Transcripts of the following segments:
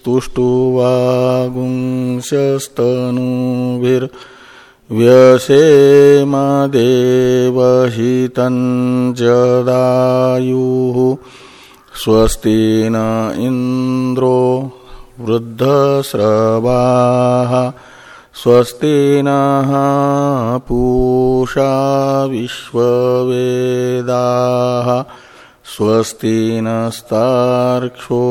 स्तुष्टुवागुंशस्तनूभिर्व्यसेमदेवहितं जदायुः स्वस्ति न इन्द्रो वृद्धस्रवाः स्वस्ति नः पूषा विश्ववेदाः स्वस्ति नस्तार्क्षो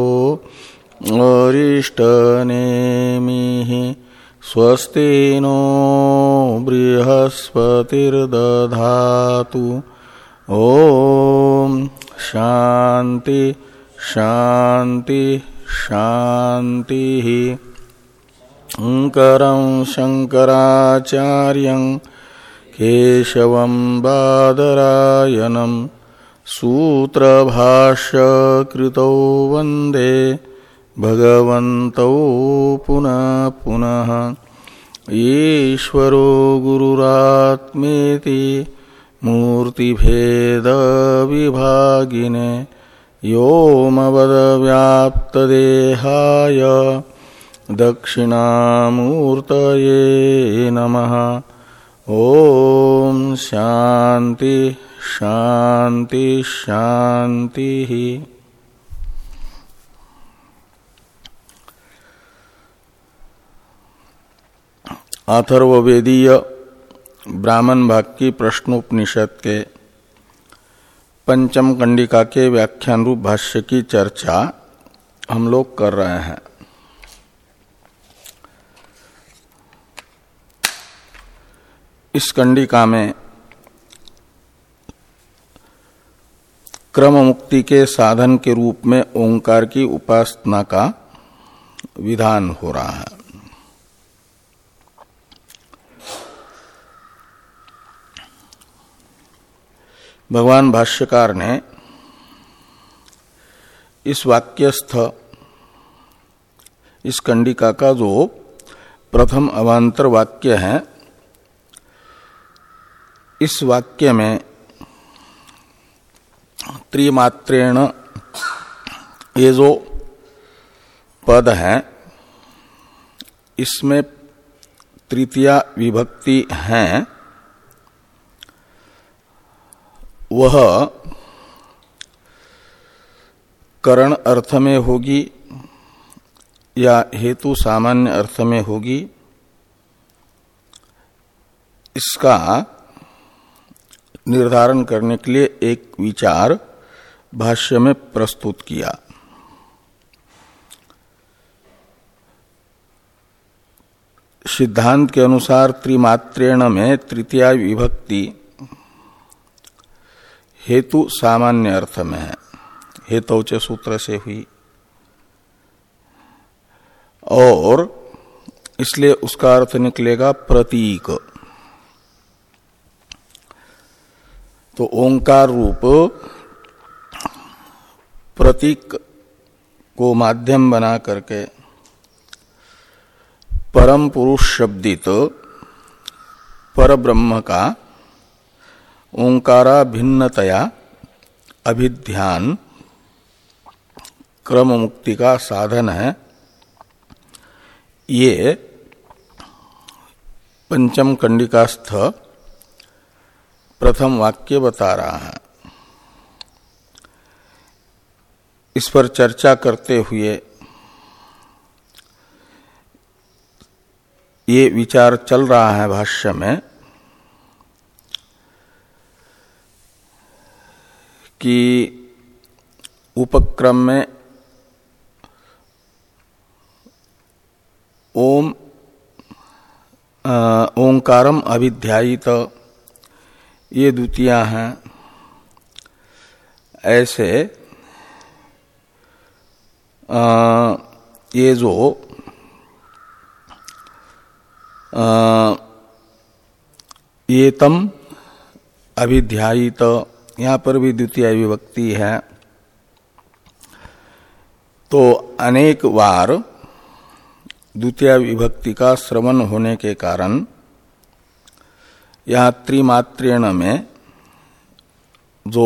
अरिष्टनेमिः स्वस्ति नो बृहस्पतिर्दधातु। ॐ शान्ति शान्ति शान्तिः। शङ्करं शङ्कराचार्यं केशवं बादरायणम् सूत्रभाष्यकृतौ वंदे। भगवन्तौ पुनः पुनः। ईश्वरो गुरुरात्मेति मूर्तिभेदविभागिने योमवदव्याप्तदेहाय दक्षिणामूर्तये नमः। ॐ शान्ति शान्ति शान्तिः। अथर्वेदीय ब्राह्मण भाग की प्रश्नोपनिषद के पंचम कंडिका के व्याख्यान रूप भाष्य की चर्चा हम लोग कर रहे हैं। इस कंडिका में क्रम मुक्ति के साधन के रूप में ओंकार की उपासना का विधान हो रहा है। भगवान भाष्यकार ने इस वाक्यस्थ, इस कंडिका का जो प्रथम अवांतर वाक्य है, इस वाक्य में त्रिमात्रेण ये जो पद है, इसमें तृतीया विभक्ति है। वह करण अर्थ में होगी या हेतु सामान्य अर्थ में होगी, इसका निर्धारण करने के लिए एक विचार भाष्य में प्रस्तुत किया। सिद्धांत के अनुसार त्रिमात्रेण में तृतीय विभक्ति हेतु सामान्य अर्थ में है। हेतुच सूत्र से हुई। और इसलिए उसका अर्थ निकलेगा प्रतीक। तो ओंकार रूप प्रतीक को माध्यम बना करके परम पुरुष शब्दित पर ब्रह्म का ओंकारा भिन्नतया अभिध्यान क्रम मुक्ति का साधन है। ये पंचम कंडिकास्थ प्रथम वाक्य बता रहा है। इस पर चर्चा करते हुए ये विचार चल रहा है भाष्य में। कि उपक्रम में ओम ओंकारम अभिध्यायित। ये द्वितीया हैं। ऐसे आ, ये जो आ, ये तम अभिध्यायित। यहाँ पर भी द्वितीय विभक्ति है। तो अनेक बार द्वितीय विभक्ति का श्रवण होने के कारण यह त्रिमात्रेण में जो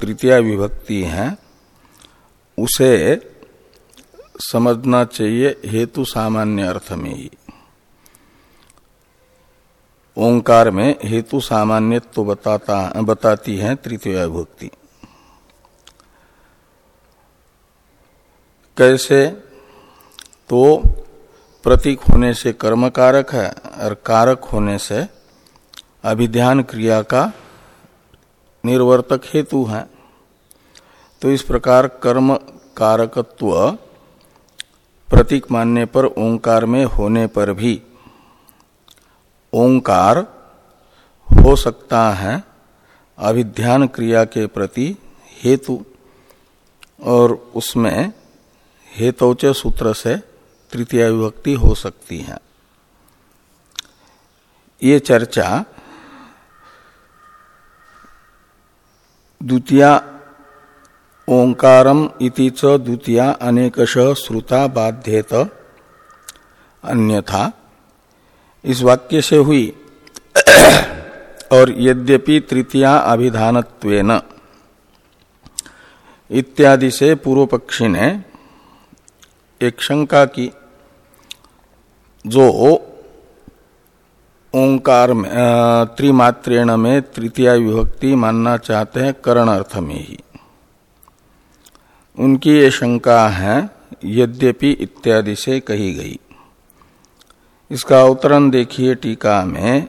तृतीय विभक्ति है, उसे समझना चाहिए हेतु सामान्य अर्थ में ही। ओंकार में हेतु सामान्य तो बताता, बताती है तृतीय विभक्ति। कैसे? तो प्रतीक होने से कर्म कारक है और कारक होने से अभिध्यान क्रिया का निर्वर्तक हेतु है। तो इस प्रकार कर्म कारकत्व प्रतीक मानने पर ओंकार में होने पर भी ओंकार हो सकता है, अभिध्यान क्रिया के प्रति हेतु। और उसमें हेतौच सूत्र से तृतीय विभक्ति हो सकती है। ये चर्चा द्वितीय ओंकारम इति च द्वितीय अनेकश श्रुता बाध्येत। अन्यथा इस वाक्य से हुई। और यद्यपि तृतीया अभिधानत्वेन। इत्यादि से पूर्व पक्षी ने एक शंका की, जो ओंकार में त्रिमात्रेण में तृतीय विभक्ति मानना चाहते हैं करण अर्थ में ही उनकी ये शंका है, यद्यपि इत्यादि से कही गई। इसका अवतरण देखिए टीका में।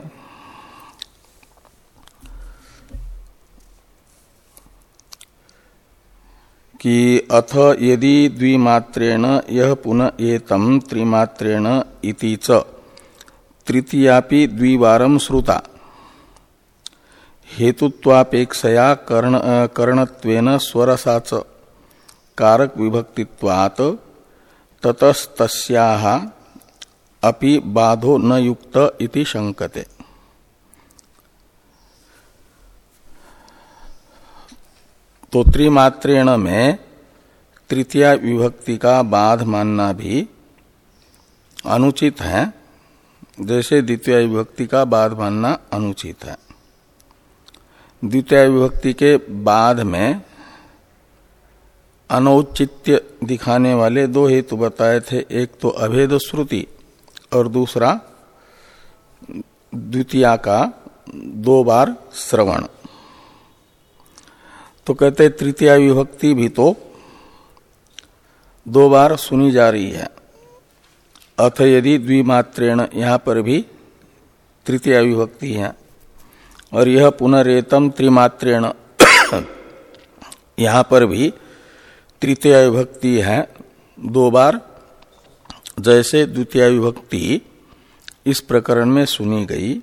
कि अथ यदि द्विमात्रेण यह पुनः एतम त्रिमात्रेण इति च। तृतीयापि द्विवारम श्रुता। हेतुत्वापेक्षया कर्ण कर्णत्वेन स्वरसाच कारक विभक्तित्वात्। ततस्तस्याः अपि बाधो न युक्त इति शंकते तो त्रिमात्रेण में तृतीय विभक्ति का बाध मानना भी अनुचित है। जैसे द्वितीय विभक्ति का बाध मानना अनुचित है। द्वितीय विभक्ति के बाद में अनौचित्य दिखाने वाले दो हेतु बताए थे। एक तो अभेद श्रुति और दूसरा द्वितीया का दो बार श्रवण। तो कहते तृतीय विभक्ति भी तो दो बार सुनी जा रही है। अथ यदि द्विमात्रेण यहाँ पर भी तृतीय विभक्ति है, और यह पुनरेतम त्रिमात्रेण यहाँ पर भी तृतीय विभक्ति है, दो बार जैसे द्वितीय विभक्ति इस प्रकरण में सुनी गई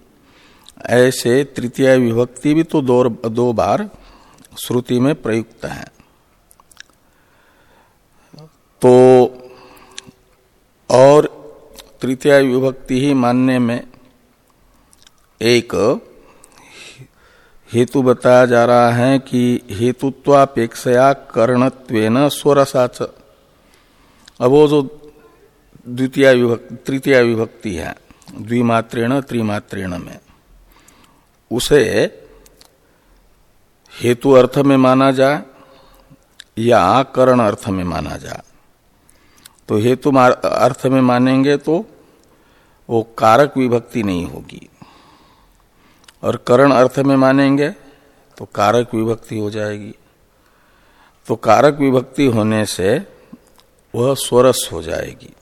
ऐसे तृतीय विभक्ति भी तो दो, दो बार श्रुति में प्रयुक्त है। तो और तृतीय विभक्ति ही मानने में एक हेतु बताया जा रहा है कि हेतुत्वापेक्षया कर्णत्वेन स्वरसाच। अब वो जो द्वितीय विभक्ति, तृतीय विभक्ति है। द्विमात्रेण, त्रिमात्रेण में। उसे हेतु अर्थ में माना जाए या करण अर्थ में माना जाए तो हेतु अर्थ में मानेंगे तो वो कारक विभक्ति नहीं होगी। और करण अर्थ में मानेंगे तो कारक विभक्ति हो जाएगी। तो कारक विभक्ति होने से वह स्वरस हो जाएगी।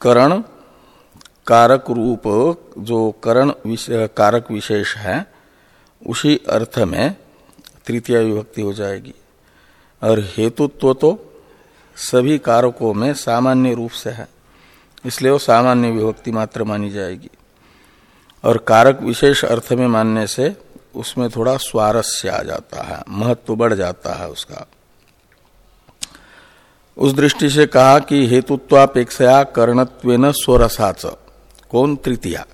करण कारक रूप, जो करण कारक विशेष है, उसी अर्थ में तृतीय विभक्ति हो जाएगी। और हेतुत्व तो सभी कारकों में सामान्य रूप से है, इसलिए वो सामान्य विभक्ति मात्र मानी जाएगी। और कारक विशेष अर्थ में मानने से उसमें थोड़ा स्वारस्य आ जाता है, महत्व बढ़ जाता है उसका। उस दृष्टि से कहा कि हेतुत्वापेक्षा कर्णत्व स्वरसाच। कौन तृतीया?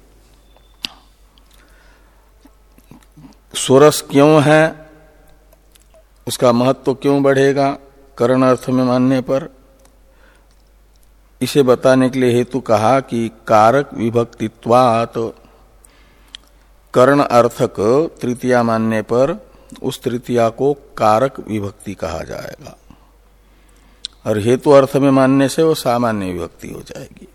स्वरस क्यों है? उसका महत्व तो क्यों बढ़ेगा कर्ण अर्थ में मानने पर? इसे बताने के लिए हेतु कहा कि कारक विभक्तित्वात। कर्ण अर्थक तृतीया मानने पर उस तृतीया को कारक विभक्ति कहा जाएगा। और हेतु अर्थ में मानने से वो सामान्य विभक्ति हो जाएगी।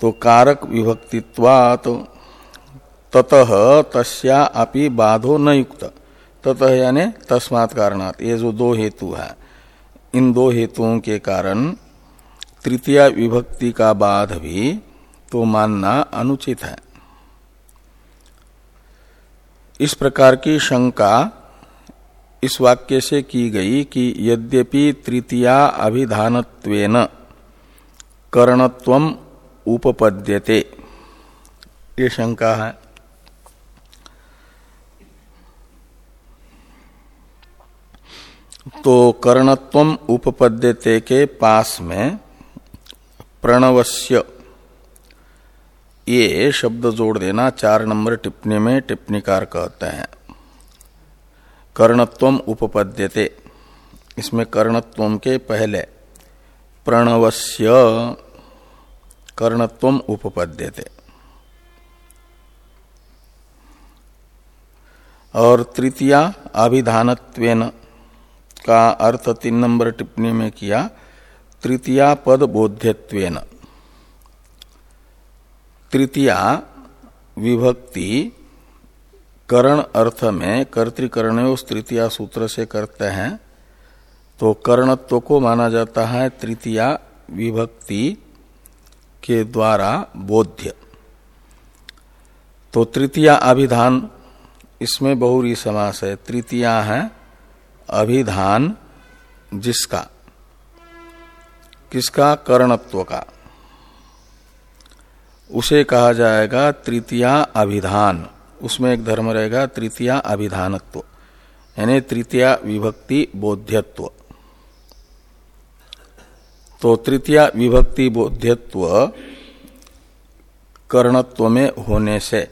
तो कारक विभक्तित्वात ततः तस्या अपि बाधो न युक्त। ततः यानी तस्मात् कारणात। ये जो दो हेतु है, इन दो हेतुओं के कारण तृतीय विभक्ति का बाध भी तो मानना अनुचित है। इस प्रकार की शंका इस वाक्य से की गई कि यद्यपि तृतीया अभिधानत्वेन कर्णत्वम उपपद्यते। ये शंका है। तो कर्णत्व उपपद्यते के पास में प्रणवस्य, ये शब्द जोड़ देना चार नंबर टिप्पणी में टिप्पणीकार कहते हैं। कर्णत्वम उपपद्यते। इसमें कर्णत्वम के पहले प्रणवस्य कर्णत्वम उपपद्यते। और तृतीया अभिधानत्वेन का अर्थ तीन नंबर टिप्पणी में किया, तृतीया पद बोध्यत्वेन। तृतीया विभक्ति करण अर्थ में कर्तिकरण तृतीया सूत्र से करते हैं तो कर्णत्व को माना जाता है तृतीया विभक्ति के द्वारा बोध्य। तो तृतीया अभिधान, इसमें बहुरी समास है। तृतीया है अभिधान जिसका, किसका? कर्णत्व का। उसे कहा जाएगा तृतीया अभिधान। उसमें एक धर्म रहेगा तृतीया अभिधानत्व, यानी तृतीया विभक्ति बोध्यत्व। तो तृतीया विभक्ति बोध्यत्व कर्णत्व में होने से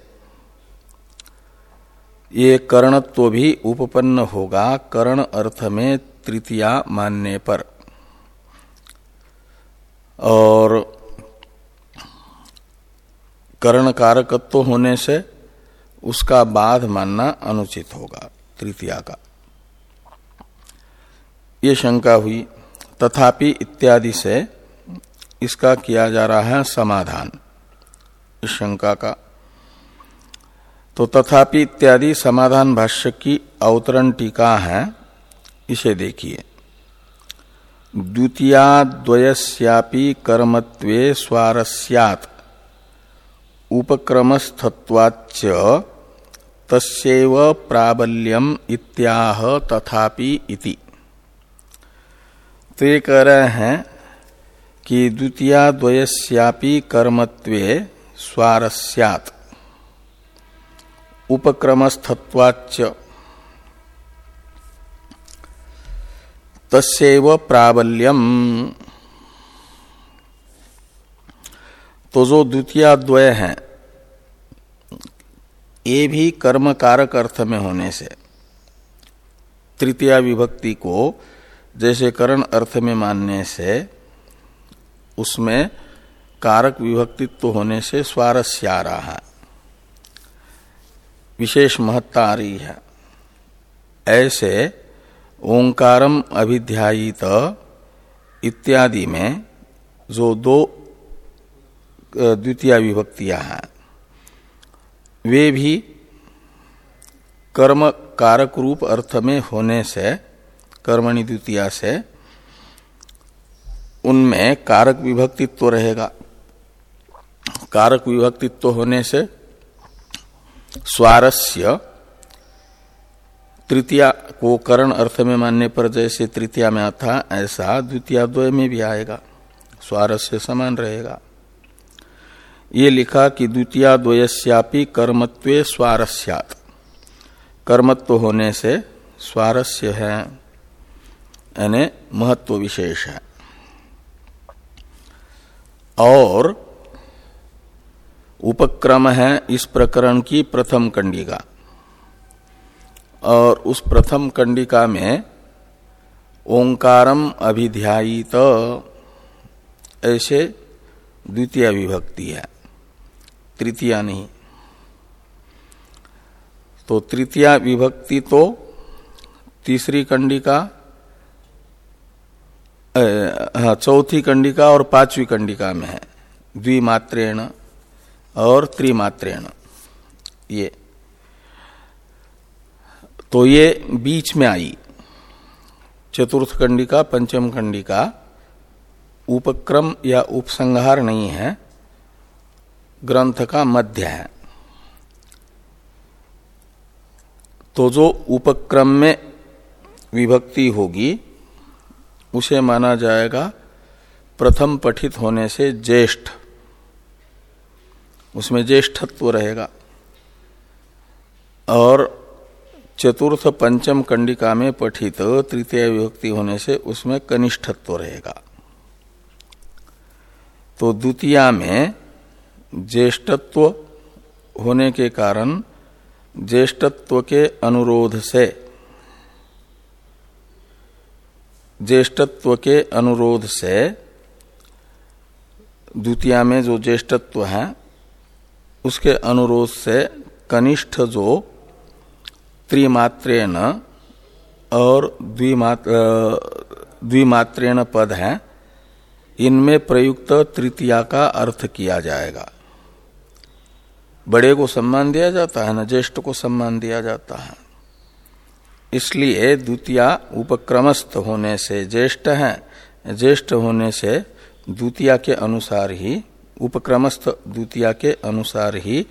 ये कर्णत्व भी उपपन्न होगा, कर्ण अर्थ में तृतीया मानने पर। और कर्ण कारकत्व होने से उसका बाध मानना अनुचित होगा, तृतीया का। ये शंका हुई, तथापि इत्यादि से इसका किया जा रहा है समाधान, इस शंका का। तो तथापि इत्यादि समाधान भाष्य की अवतरण टीका है, इसे देखिए। द्वितीयाद्वयस्यापि कर्मत्वे स्वारस्यात्, उपक्रमस्थत्वाच्च तस्व प्राबल्यम इत्याह तथापि इति। तो ये कह रहे हैं कि द्वितीयाद्वयस्यापि कर्मत्वे स्वारस्यात्। उपक्रमस्थत्वाच्च। तस्व प्राबल्यम। तो जो द्वितीय द्वय है ये भी कर्म कारक अर्थ में होने से। तृतीय विभक्ति को जैसे करण अर्थ में मानने से, उसमें कारक विभक्तित्व होने से स्वारस्य आ रहा है विशेष महत्ता आ रही है। ऐसे ओंकारम अभिध्यायित इत्यादि में जो दो द्वितीय विभक्तियाँ हैं वे भी कर्म कारक रूप अर्थ में होने से, कर्मणि द्वितीया से, उनमें कारक विभक्तित्व रहेगा। कारक विभक्तित्व होने से स्वारस्य तृतीया को करण अर्थ में मानने पर जैसे तृतीया में आता, ऐसा द्वितीय द्वय में भी आएगा। स्वारस्य समान रहेगा। ये लिखा कि द्वितीय द्वयस्यापि कर्मत्व स्वारस्यात। कर्मत्व होने से स्वारस्य है, यानी महत्व विशेष है। और उपक्रम है इस प्रकरण की प्रथम कंडिका। और उस प्रथम कंडिका में ओंकारम अभिध्यायित, ऐसे द्वितीय विभक्ति है। तृतीया नहीं। तो तृतीया विभक्ति तो तीसरी कंडिका हाँ चौथी कंडिका और पांचवी कंडिका में है। द्विमात्रेण और त्रिमात्रेण। ये। तो ये बीच में आई। चतुर्थ कंडिका, पंचम कंडिका, उपक्रम या उपसंहार नहीं है। ग्रंथ का मध्य है। तो जो उपक्रम में विभक्ति होगी, उसे माना जाएगा प्रथम पठित होने से ज्येष्ठ। उसमें ज्येष्ठत्व रहेगा। और चतुर्थ पंचम कंडिका में पठित तृतीय विभक्ति होने से उसमें कनिष्ठत्व रहेगा। तो द्वितीया में ज्येष्ठत्व होने के कारण ज्येष्ठत्व के अनुरोध से। ज्येष्ठत्व के अनुरोध से द्वितीया में जो ज्येष्ठत्व है, उसके अनुरोध से कनिष्ठ जो त्रिमात्रेण और द्विमात्रेण पद है, इनमें प्रयुक्त तृतीया का अर्थ किया जाएगा। बड़े को सम्मान दिया जाता है ना ज्येष्ठ को सम्मान दिया जाता है। इसलिए द्वितीय उपक्रमस्थ होने से ज्येष्ठ है, ज्येष्ठ होने से द्वितीय के अनुसार ही, उपक्रमस्थ द्वितीया के अनुसार ही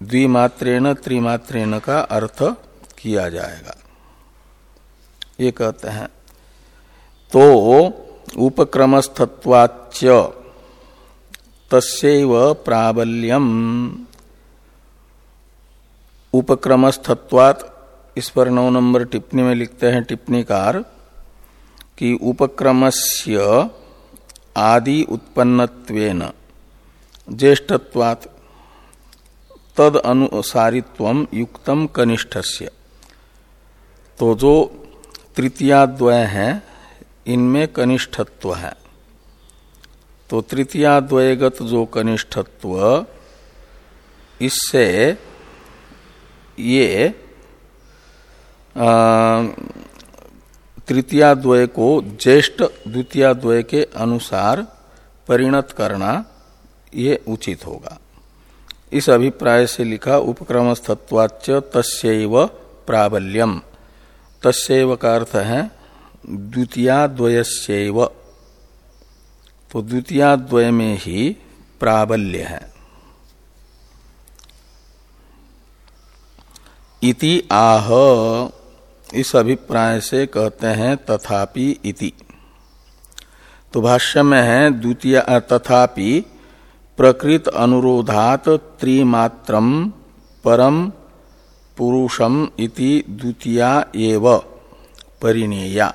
द्विमात्रेण त्रिमात्रेण का अर्थ किया जाएगा। ये कहते हैं तो उपक्रमस्थत्वाच तस्व प्राबल्यम। उपक्रमस्थत्वात् इस पर नौ नंबर टिप्पणी में लिखते हैं टिप्पणीकार कि उपक्रमस्य आदि उत्पन्नत्वेन, ज्येष्ठत्वात् तद अनुसारित्व युक्तम कनिष्ठस्य। तो जो तृतीयाद्वय है, इनमें कनिष्ठत्व है। तो तृतीयाद्वयगत जो कनिष्ठत्व, इससे ये तृतीयाद्वय को ज्येष्ठ द्वितीयाद्वय के अनुसार परिणत करना ये उचित होगा। इस अभिप्राय से लिखा उपक्रमस्तत्वाच तस्व प्राबल्यम। तस्व का अर्थ है द्वितीयाद्वयस्यैव तो द्वितीयाद्वय में ही प्राबल्य है। इति आह, इस अभिप्राय से कहते हैं तथापि इति। तो भाष्य में है, द्वितीय तथापि प्रकृत अनुरोधात त्रिमात्रम परम पुरुषम इति द्वितीया एव परिणेया।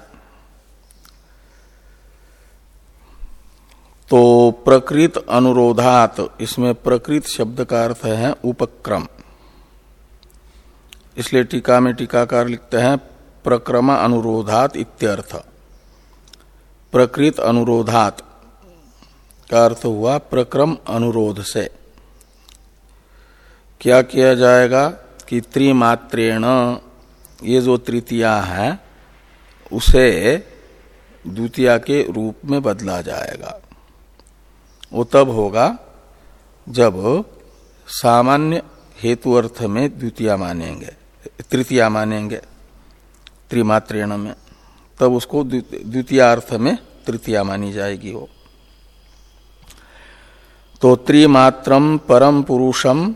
तो प्रकृत अनुरोधात, इसमें प्रकृत शब्द का अर्थ है उपक्रम। इसलिए टीका में टीकाकार लिखते हैं, प्रक्रम अनुरोधात इत्यर्थ। प्रकृत अनुरोधात का अर्थ हुआ प्रक्रम अनुरोध से। क्या किया जाएगा कि त्रिमात्रेण, ये जो तृतीया है, उसे द्वितीया के रूप में बदला जाएगा। वो तब होगा जब सामान्य हेतु अर्थ में द्वितीय मानेंगे, तृतीया मानेंगे, त्रिमात्रेण में। तब उसको द्वितीय अर्थ में तृतीया मानी जाएगी वो। तो त्रिमात्रम परम पुरुषम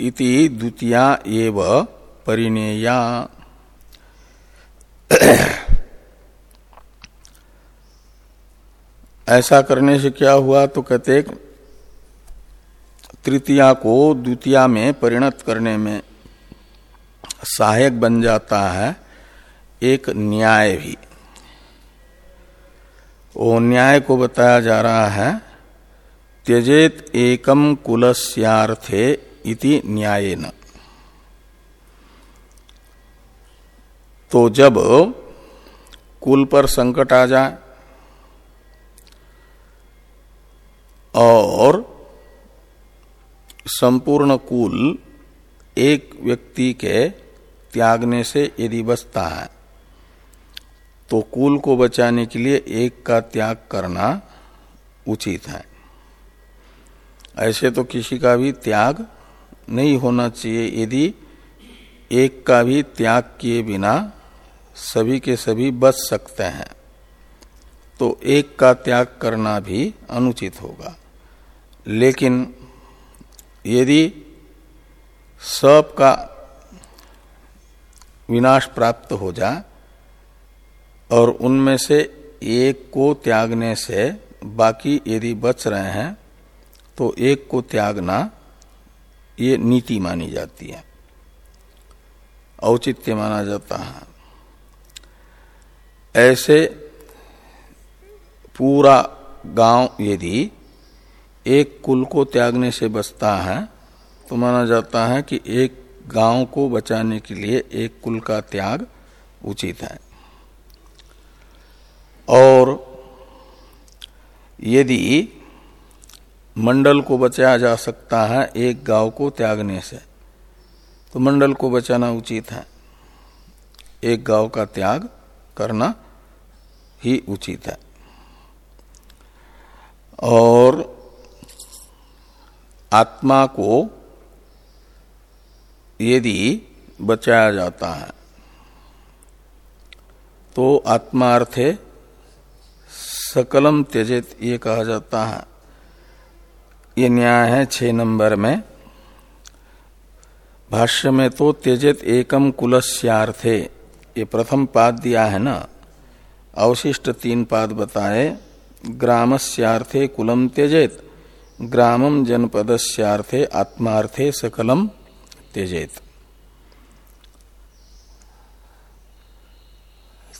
इति द्वितीया एव परिणेया। ऐसा करने से क्या हुआ तो कहते तृतीया को द्वितीया में परिणत करने में सहायक बन जाता है एक न्याय भी। वो न्याय को बताया जा रहा है, त्यजेत एकम कुलस्यार्थे इति न्यायेन। तो जब कुल पर संकट आ जाए और संपूर्ण कुल एक व्यक्ति के त्यागने से यदि बचता है तो कुल को बचाने के लिए एक का त्याग करना उचित है। ऐसे तो किसी का भी त्याग नहीं होना चाहिए, यदि एक का भी त्याग किए बिना सभी के सभी बच सकते हैं तो एक का त्याग करना भी अनुचित होगा। लेकिन यदि सब का विनाश प्राप्त हो जाए और उनमें से एक को त्यागने से बाकी यदि बच रहे हैं तो एक को त्यागना ये नीति मानी जाती है। औचित्य माना जाता है। ऐसे पूरा गाँव यदि एक कुल को त्यागने से बचता है तो माना जाता है कि एक गाँव को बचाने के लिए एक कुल का त्याग उचित है। और यदि मंडल को बचाया जा सकता है एक गाँव को त्यागने से तो मंडल को बचाना उचित है। एक गाँव का त्याग करना ही उचित है। और आत्मा को यदि बचाया जाता है तो आत्मार्थ है सकलम त्यजित, ये कहा जाता है। ये न्याय है छ नंबर में। भाष्य में तो त्यजित एकम कुलस्यार्थे, ये प्रथम पाद दिया है ना। अवशिष्ट तीन पाद बताए, ग्रामस्यार्थे कुलम त्यजेत। ग्रामम जनपदस्यार्थे आत्मार्थे सकलम त्यजेत।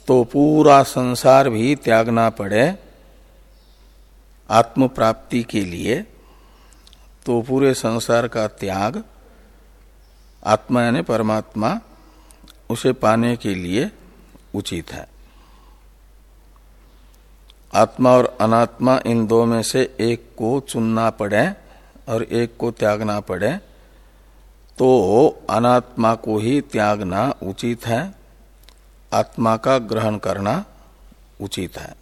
तो पूरा संसार भी त्यागना पड़े आत्म प्राप्ति के लिए तो पूरे संसार का त्याग, आत्मा यानी परमात्मा, उसे पाने के लिए उचित है। आत्मा और अनात्मा इन दो में से एक को चुनना पड़े और एक को त्यागना पड़े तो अनात्मा को ही त्यागना उचित है, आत्मा का ग्रहण करना उचित है।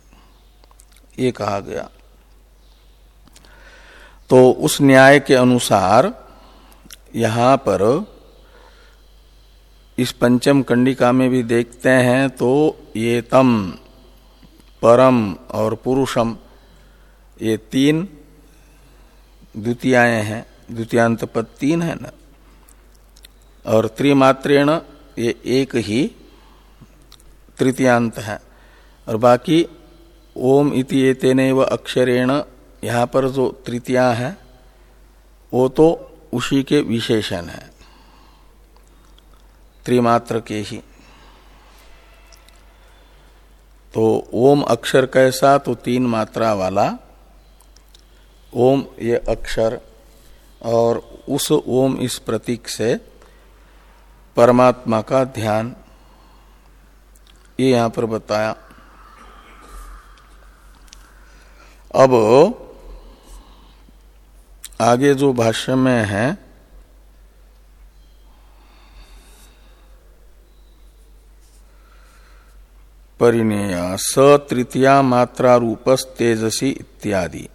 ये कहा गया। तो उस न्याय के अनुसार यहाँ पर इस पंचम कंडिका में भी देखते हैं तो ये तम परम और पुरुषम, ये तीन द्वितीयाएँ हैं, द्वितीयांत पद तीन है ना? और त्रिमात्रेण, ये एक ही तृतीयांत है। और बाकी, ओम इति एतेन व अक्षरेण, यहाँ पर जो तृतीया है, वो तो उसी के विशेषण है। त्रिमात्र के ही। तो ओम अक्षर कैसा तो तीन मात्रा वाला। ओम ये अक्षर और उस ओम इस प्रतीक से परमात्मा का ध्यान। ये यहाँ पर बताया। अब आगे जो भाष्य में है परिणेया स तृतीया मात्रा रूपस तेजसी इत्यादि।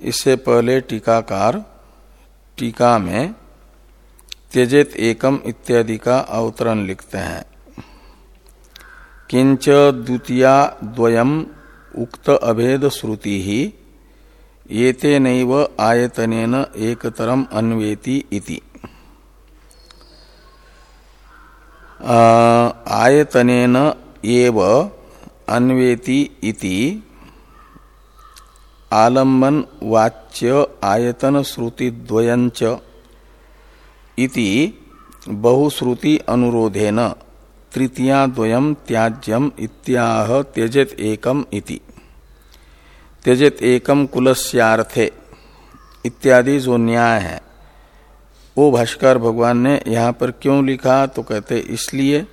इससे पहले टीकाकार, टीका में त्यजेत एकम इत्यादि का अवतरण लिखते हैं। किंच द्वितीया द्वयम उक्त अभेद श्रुति ही, येते नैव आयतनेन एकतरम अन्वेति इति। आयतनेन एव अन्वेति इति। आलंबन वाच्य आयतन श्रुति द्वयंच इति बहुश्रुति अनुरोधेन तृतीया द्वयम त्याज्यम इत्याह त्यजत एकम इति। त्यजत एकम कुलस्यार्थे इत्यादि जो न्याय है। वो भाष्कर भगवान ने यहाँ पर क्यों लिखा? तो कहते, इसलिए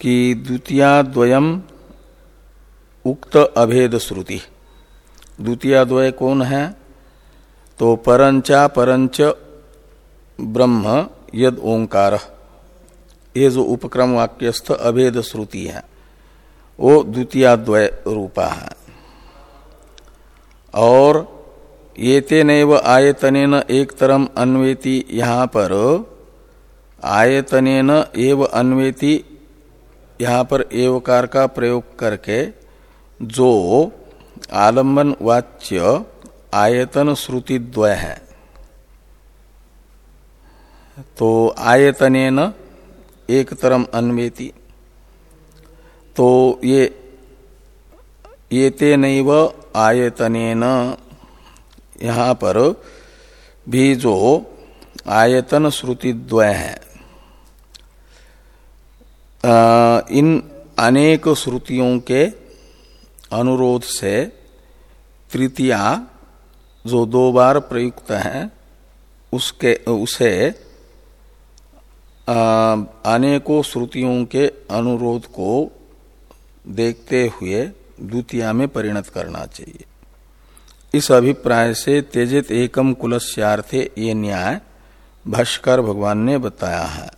कि द्वितीया द्वयम उक्त अभेद श्रुति। द्वितीय द्वय कौन है? तो परंचा परंच ब्रह्म यद ओंकार। ये जो उपक्रम वाक्यस्थ अभेद श्रुति है, वो द्वितीय द्वय रूपा है। और ये तेन आयतन एक तरम अन्वेति यहाँ पर आयतन एव अन्वेति यहाँ पर एवकार का प्रयोग करके जो आलंबन वाच्य आयतन श्रुति द्वय है। तो आयतन एक तरम अन्वेति। तो ये ये तेन आयतन यहाँ पर भी जो आयतन श्रुति द्वय है आ, इन अनेक श्रुतियों के अनुरोध से तृतीया जो दो बार प्रयुक्त है उसके उसे अनेकों श्रुतियों के अनुरोध को देखते हुए द्वितीया में परिणत करना चाहिए। इस अभिप्राय से तेजित एकम कुलस्यार्थे ये न्याय भाष्कर भगवान ने बताया है।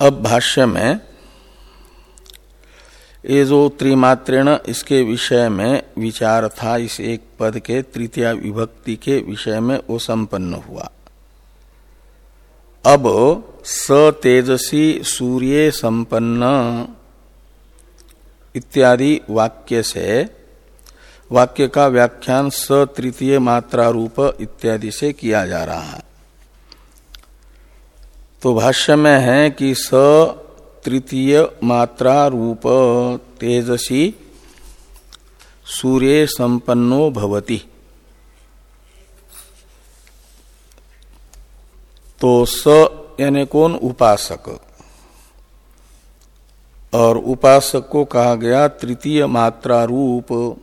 अब भाष्य में, ये जो त्रिमात्रेण इसके विषय में विचार था, इस एक पद के तृतीय विभक्ति के विषय में वो संपन्न हुआ। अब स तेजसी सूर्य संपन्न इत्यादि वाक्य से वाक्य का व्याख्यान स तृतीय मात्रा रूप इत्यादि से किया जा रहा है। तो भाष्य में है कि स तृतीय मात्रा रूप तेजसी सूर्य संपन्नो भवति। तो स यानी कौन? उपासक। और उपासक को कहा गया तृतीय मात्रा रूप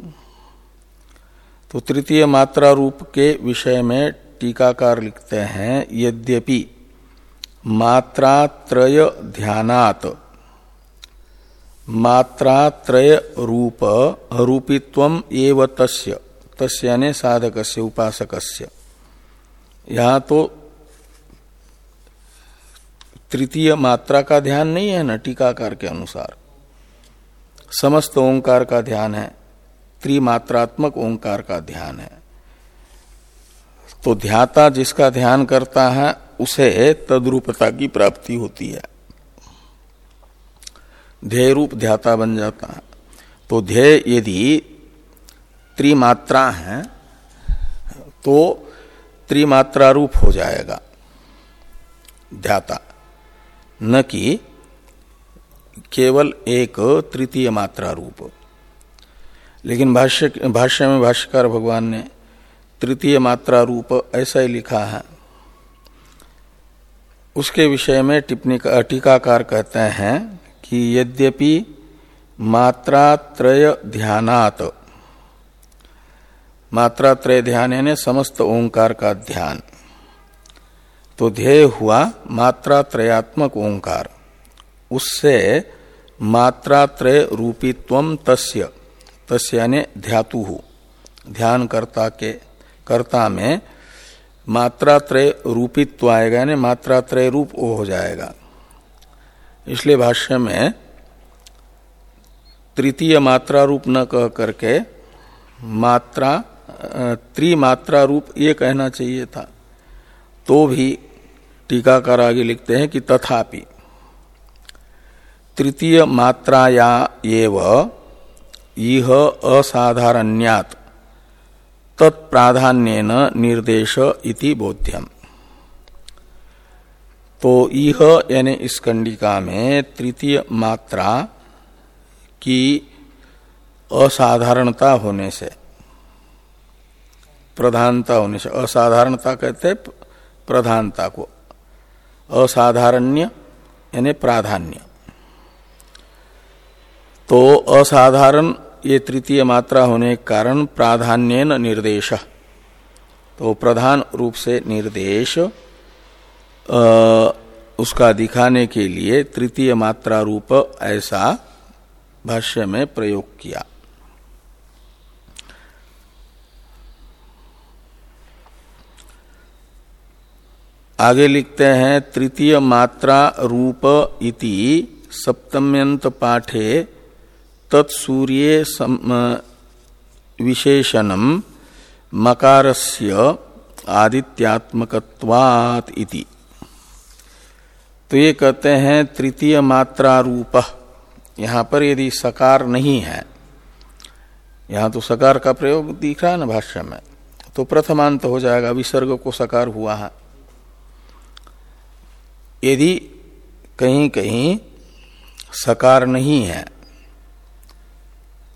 तो तृतीय मात्रा रूप के विषय में टीकाकार लिखते हैं, यद्यपि मात्रात्रय ध्यानात। मात्रात्रय रूप रूपित्व एव तस्य तस्य ने साधक से उपासक यहाँ तो तृतीय मात्रा का ध्यान नहीं है न, टीकाकार के अनुसार। समस्त ओंकार का ध्यान है। त्रिमात्रात्मक ओंकार का ध्यान है। तो ध्याता जिसका ध्यान करता है, उसे तद्रूपता की प्राप्ति होती है। ध्येय रूप ध्याता बन जाता है। तो ध्येय यदि त्रिमात्रा है तो त्रिमात्रा रूप हो जाएगा ध्याता। न कि केवल एक तृतीय मात्रा रूप लेकिन भाष्य भाष्य में भाष्यकार भगवान ने तृतीय मात्रा रूप ऐसा ही लिखा है। उसके विषय में टिप्पणी टीकाकार कहते हैं कि यद्यपि मात्रात्रय ध्यानात, मात्रात्रय ध्यान यानी समस्त ओंकार का ध्यान तो ध्येय हुआ मात्रात्रयात्मक ओंकार। उससे मात्रात्रय रूपित्व तस्य। तस्य यानी ध्यातु। ध्यान करता के, कर्ता में मात्रात्रय रूपित्व आएगा, यानी मात्रात्रय रूप वो हो जाएगा। इसलिए भाष्य में तृतीय मात्रा रूप न कह करके मात्रा त्रिमात्रा रूप ये कहना चाहिए था। तो भी टीकाकार आगे लिखते हैं कि तथापि तृतीय मात्राया यह असाधारण्यात तत्प्राधान्य निर्देश इति बोध्यम। तो यह यानी इस कंडिका में तृतीय मात्रा की असाधारणता होने से, प्रधानता होने से, असाधारणता कहते प्रधानता को, असाधारण्य यानी प्राधान्य। तो असाधारण ये तृतीय मात्रा होने के कारण प्राधान्य निर्देश। तो प्रधान रूप से निर्देश उसका दिखाने के लिए तृतीय मात्रा रूप ऐसा भाष्य में प्रयोग किया। आगे लिखते हैं, तृतीय मात्रा रूप इति सप्तम्यंत पाठे तत्सूर्य विशेषणम मकारस्य आदित्यात्मकत्वात् इति। तो ये कहते हैं, तृतीय मात्रा रूप। यहाँ पर यदि सकार नहीं है, यहाँ तो सकार का प्रयोग दिख रहा है ना भाष्य में तो प्रथमांत हो जाएगा, विसर्ग को सकार हुआ है। यदि कहीं कहीं सकार नहीं है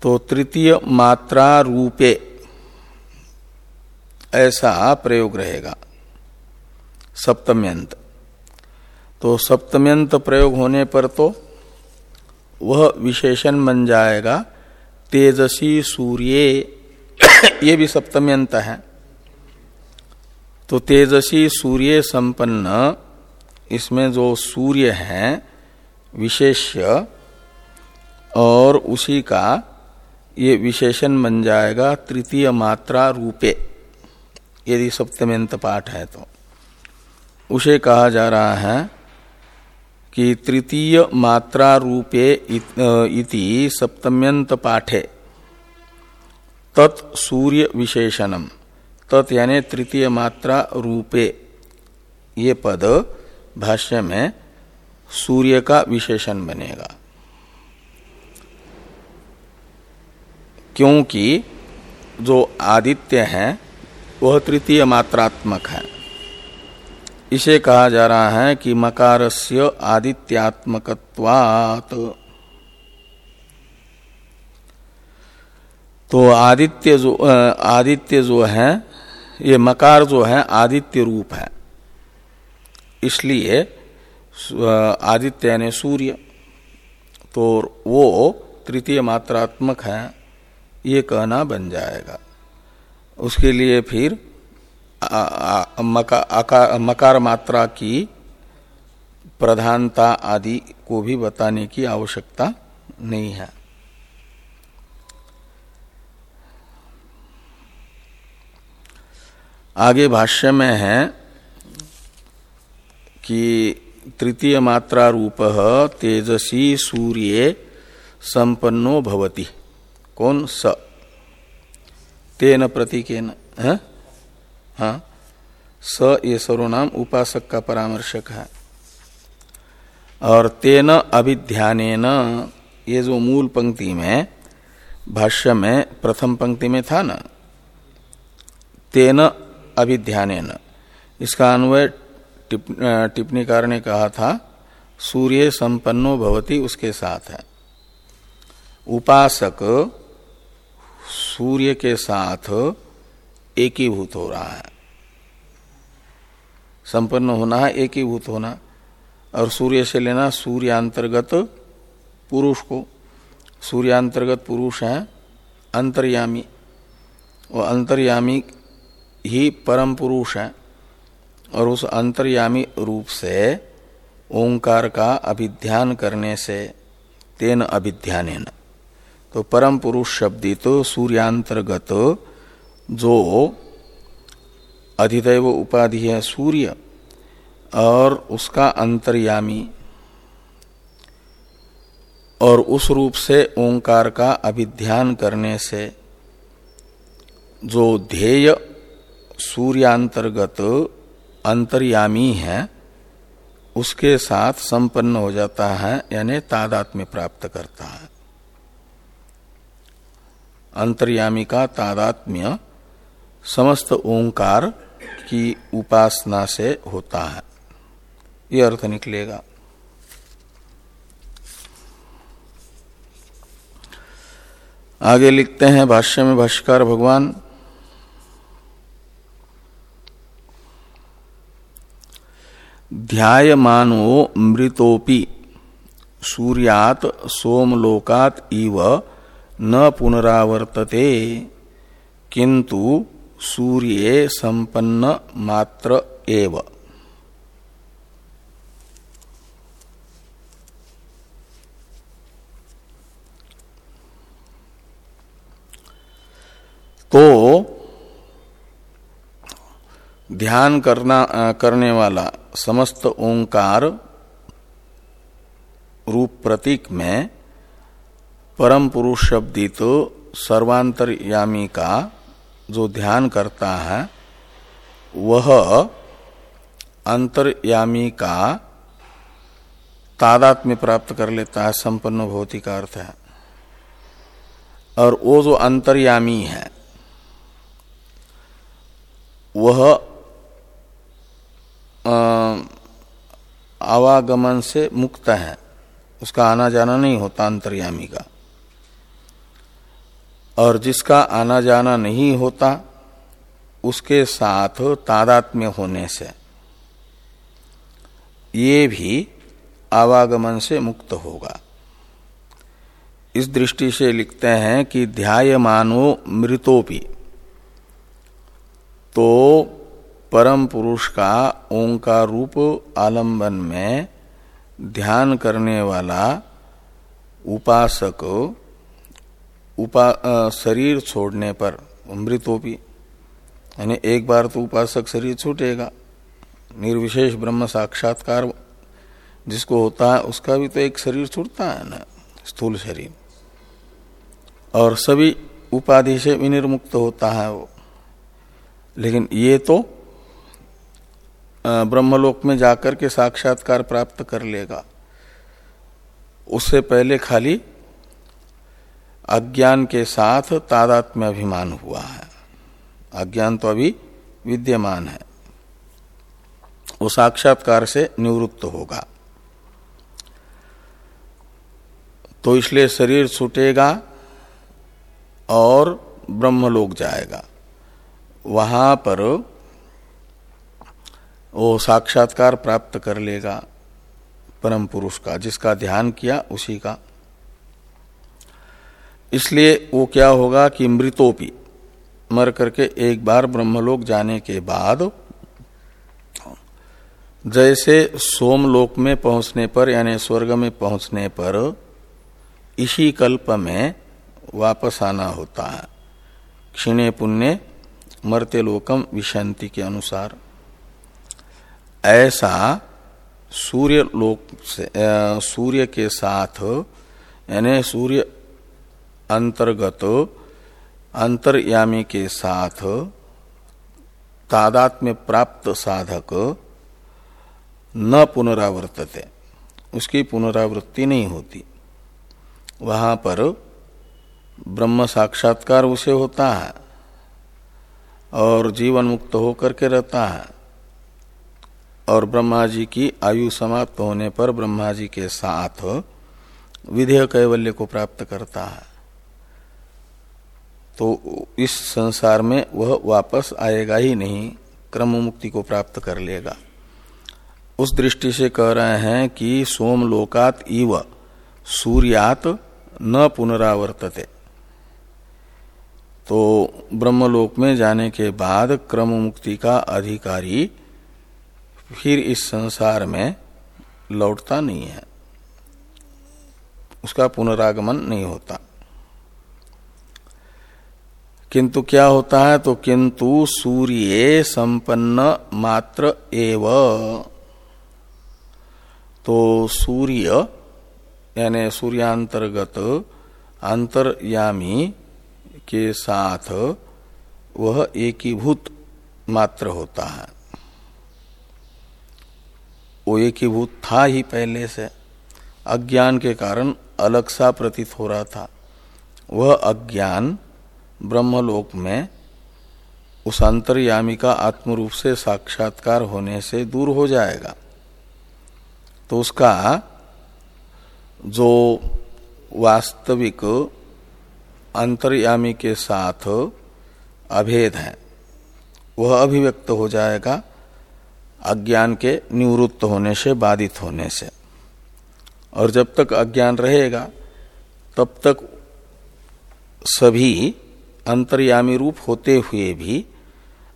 तो तृतीय मात्रा रूपे ऐसा प्रयोग रहेगा। सप्तम्यंत। तो सप्तम्यंत प्रयोग होने पर तो वह विशेषण बन जाएगा, तेजसी सूर्य। ये भी सप्तम्यंत है। तो तेजसी सूर्य संपन्न, इसमें जो सूर्य है, विशेष्य, और उसी का विशेषण बन जाएगा तृतीय मात्रा रूपे। यदि सप्तम्यंत पाठ है तो। उसे कहा जा रहा है कि तृतीय मात्रा रूपे इति सप्तम्यंत पाठे। तत् सूर्य विशेषणम। तत् यानी तृतीय मात्रा रूपे। ये पद भाष्य में सूर्य का विशेषण बनेगा। क्योंकि जो आदित्य है, वह तृतीय मात्रात्मक है। इसे कहा जा रहा है कि मकारस्य आदित्यात्मकत्वात्। तो आदित्य जो आदित्य जो है, ये मकार जो है, आदित्य रूप है। इसलिए आदित्य यानी सूर्य तो वो तृतीय मात्रात्मक है। ये कहना बन जाएगा। उसके लिए फिर मका, मकार मात्रा की प्रधानता आदि को भी बताने की आवश्यकता नहीं है। आगे भाष्य में है कि तृतीय मात्रा रूप तेजसी सूर्य संपन्नो भवति। कौन स? तेन प्रतीकेन, है? हाँ? स ये सर्वनाम उपासक का परामर्शक है। और तेन अभिध्यान ये जो मूल पंक्ति में, भाष्य में, प्रथम पंक्ति में था ना? तेन अभिध्यान इसका अन्वय टिप्पणीकार ने कहा था, सूर्य संपन्नो भवती उसके साथ है। उपासक सूर्य के साथ एकीभूत हो रहा है। संपन्न होना है, एकीभूत होना। और सूर्य से लेना सूर्यांतर्गत पुरुष को। सूर्यांतर्गत पुरुष है, अंतर्यामी। वो अंतर्यामी ही परम पुरुष है। और उस अंतर्यामी रूप से ओंकार का अभिध्यान करने से तेन अभिध्यान तो परम पुरुष शब्दित तो सूर्यांतर्गत जो अधिदैव उपाधि है सूर्य और उसका अंतर्यामी और उस रूप से ओंकार का अभिध्यान करने से जो ध्येय सूर्यांतर्गत अंतर्यामी है, उसके साथ संपन्न हो जाता है, यानी तादात्म्य प्राप्त करता है। अंतर्यामी का तादात्म्य समस्त ओंकार की उपासना से होता है। ये अर्थ निकलेगा। आगे लिखते हैं, भाष्य में भाष्यकार भगवान। ध्यायमानो मृतोपि, सूर्यात, सोमलोकात इव न पुनरावर्तते किंतु सूर्य संपन्न मात्र एव। तो ध्यान करना, करने वाला समस्त ओंकार रूप प्रतीक में परम पुरुष शब्दित तो सर्वांतरयामी का जो ध्यान करता है, वह अंतर्यामी का तादात में प्राप्त कर लेता है, संपन्न भौतिक अर्थ है। और वो जो अंतर्यामी है, वह आवागमन से मुक्त है। उसका आना जाना नहीं होता अंतर्यामी का। और जिसका आना जाना नहीं होता, उसके साथ तादात्म्य होने से, ये भी आवागमन से मुक्त होगा। इस दृष्टि से लिखते हैं कि ध्याय ध्यायमानो मृतोपि। तो परम पुरुष का ओंकार रूप आलंबन में ध्यान करने वाला उपासक उपा शरीर छोड़ने पर मृतोपी यानी एक बार तो उपासक शरीर छूटेगा। निर्विशेष ब्रह्म साक्षात्कार जिसको होता है, उसका भी तो एक शरीर छूटता है ना, स्थूल शरीर। और सभी उपाधि से विनिर्मुक्त होता है वो। लेकिन ये तो ब्रह्मलोक में जाकर के साक्षात्कार प्राप्त कर लेगा। उससे पहले खाली अज्ञान के साथ तादात्म्य अभिमान हुआ है। अज्ञान तो अभी विद्यमान है। वो साक्षात्कार से निवृत्त होगा। तो इसलिए शरीर छूटेगा और ब्रह्मलोक जाएगा। वहाँ पर वो साक्षात्कार प्राप्त कर लेगा परम पुरुष का, जिसका ध्यान किया उसी का। इसलिए वो क्या होगा कि मृतोपी, मर करके एक बार ब्रह्मलोक जाने के बाद, जैसे सोमलोक में पहुँचने पर, यानी स्वर्ग में पहुँचने पर, इसी कल्प में वापस आना होता है। क्षीणे पुण्य मरते लोकम विशांति के अनुसार। ऐसा सूर्य लोक से सूर्य के साथ, यानी सूर्य अंतर्गत अंतर्यामी के साथ तादात्म्य प्राप्त साधक न पुनरावर्तते। उसकी पुनरावृत्ति नहीं होती। वहाँ पर ब्रह्म साक्षात्कार उसे होता है और जीवन मुक्त होकर के रहता है। और ब्रह्मा जी की आयु समाप्त होने पर ब्रह्मा जी के साथ विधेय कैवल्य को प्राप्त करता है। तो इस संसार में वह वापस आएगा ही नहीं, क्रम मुक्ति को प्राप्त कर लेगा। उस दृष्टि से कह रहे हैं कि सोमलोकात इव, सूर्यात न पुनरावर्तते। तो ब्रह्मलोक में जाने के बाद क्रम मुक्ति का अधिकारी फिर इस संसार में लौटता नहीं है। उसका पुनरागमन नहीं होता। किंतु क्या होता है? तो किंतु सूर्य संपन्न मात्र एव। तो सूर्य, यानी सूर्यांतर्गत अंतर्यामी के साथ वह एकीभूत मात्र होता है। वो एकीभूत था ही पहले से। अज्ञान के कारण अलग सा प्रतीत हो रहा था। वह अज्ञान ब्रह्मलोक में उस अंतर्यामी का आत्म रूप से साक्षात्कार होने से दूर हो जाएगा। तो उसका जो वास्तविक अंतर्यामी के साथ अभेद है, वह अभिव्यक्त हो जाएगा अज्ञान के निवृत्त होने से, बाधित होने से। और जब तक अज्ञान रहेगा, तब तक सभी अंतर्यामी रूप होते हुए भी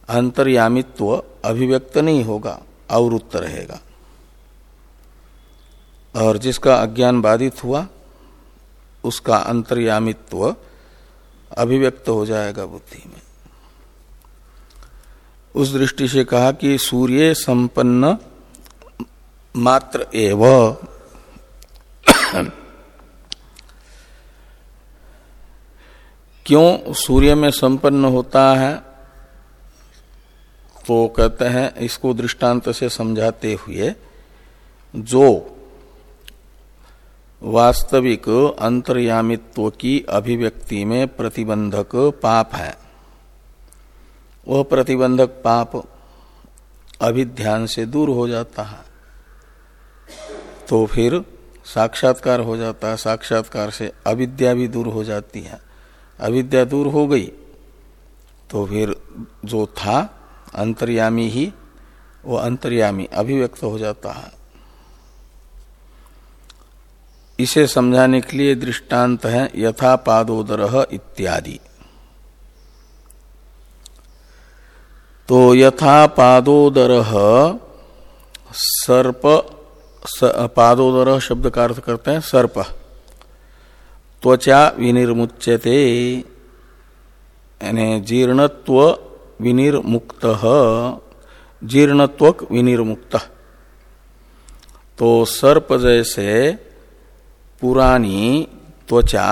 अंतर्यामित्व अभिव्यक्त नहीं होगा अवृत्त रहेगा। और जिसका अज्ञान बाधित हुआ, उसका अंतर्यामित्व अभिव्यक्त हो जाएगा बुद्धि में। उस दृष्टि से कहा कि सूर्य संपन्न मात्र एव। क्यों सूर्य में संपन्न होता है? तो कहते हैं, इसको दृष्टांत से समझाते हुए, जो वास्तविक अंतर्यामित्व की अभिव्यक्ति में प्रतिबंधक पाप है, वह प्रतिबंधक पाप अभिध्यान से दूर हो जाता है तो फिर साक्षात्कार हो जाता है, साक्षात्कार से अविद्या भी दूर हो जाती है। अविद्या दूर हो गई। तो फिर जो था अंतर्यामी ही वो अंतर्यामी अभिव्यक्त हो जाता है। इसे समझाने के लिए दृष्टांत है यथा पादोदर इत्यादि। तो यथा पादोदर सर्प स, पादोदर शब्द का अर्थ करते हैं सर्प। त्वचा विनिर्मुच्यते यानी जीर्णत्व विनिर्मुक्त जीर्णत्वक विनिर्मुक्त तो सर्प जैसे पुरानी त्वचा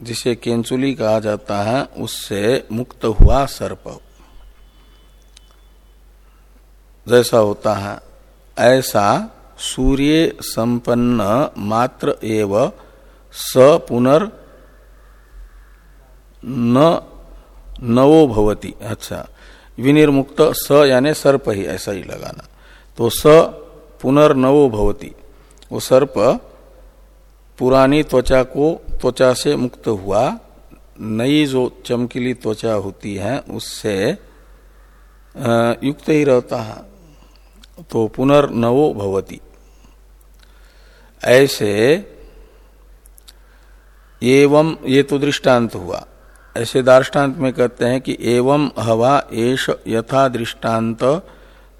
जिसे केंचुली कहा जाता है उससे मुक्त हुआ सर्प जैसा होता है ऐसा सूर्य संपन्न मात्र एव स पुनर् न नवो भवती। अच्छा विनिर्मुक्त स यानी सर्प ही, ऐसा ही लगाना। तो स पुनर्नवो भवती। वो सर्प पुरानी त्वचा को, त्वचा से मुक्त हुआ, नई जो चमकीली त्वचा होती है, उससे युक्त ही रहता है। तो पुनर्नवो भवती। ऐसे एवं, ये तो दृष्टांत हुआ। ऐसे दार्टान्त में कहते हैं कि एवं हवा एश यथा दृष्टांत,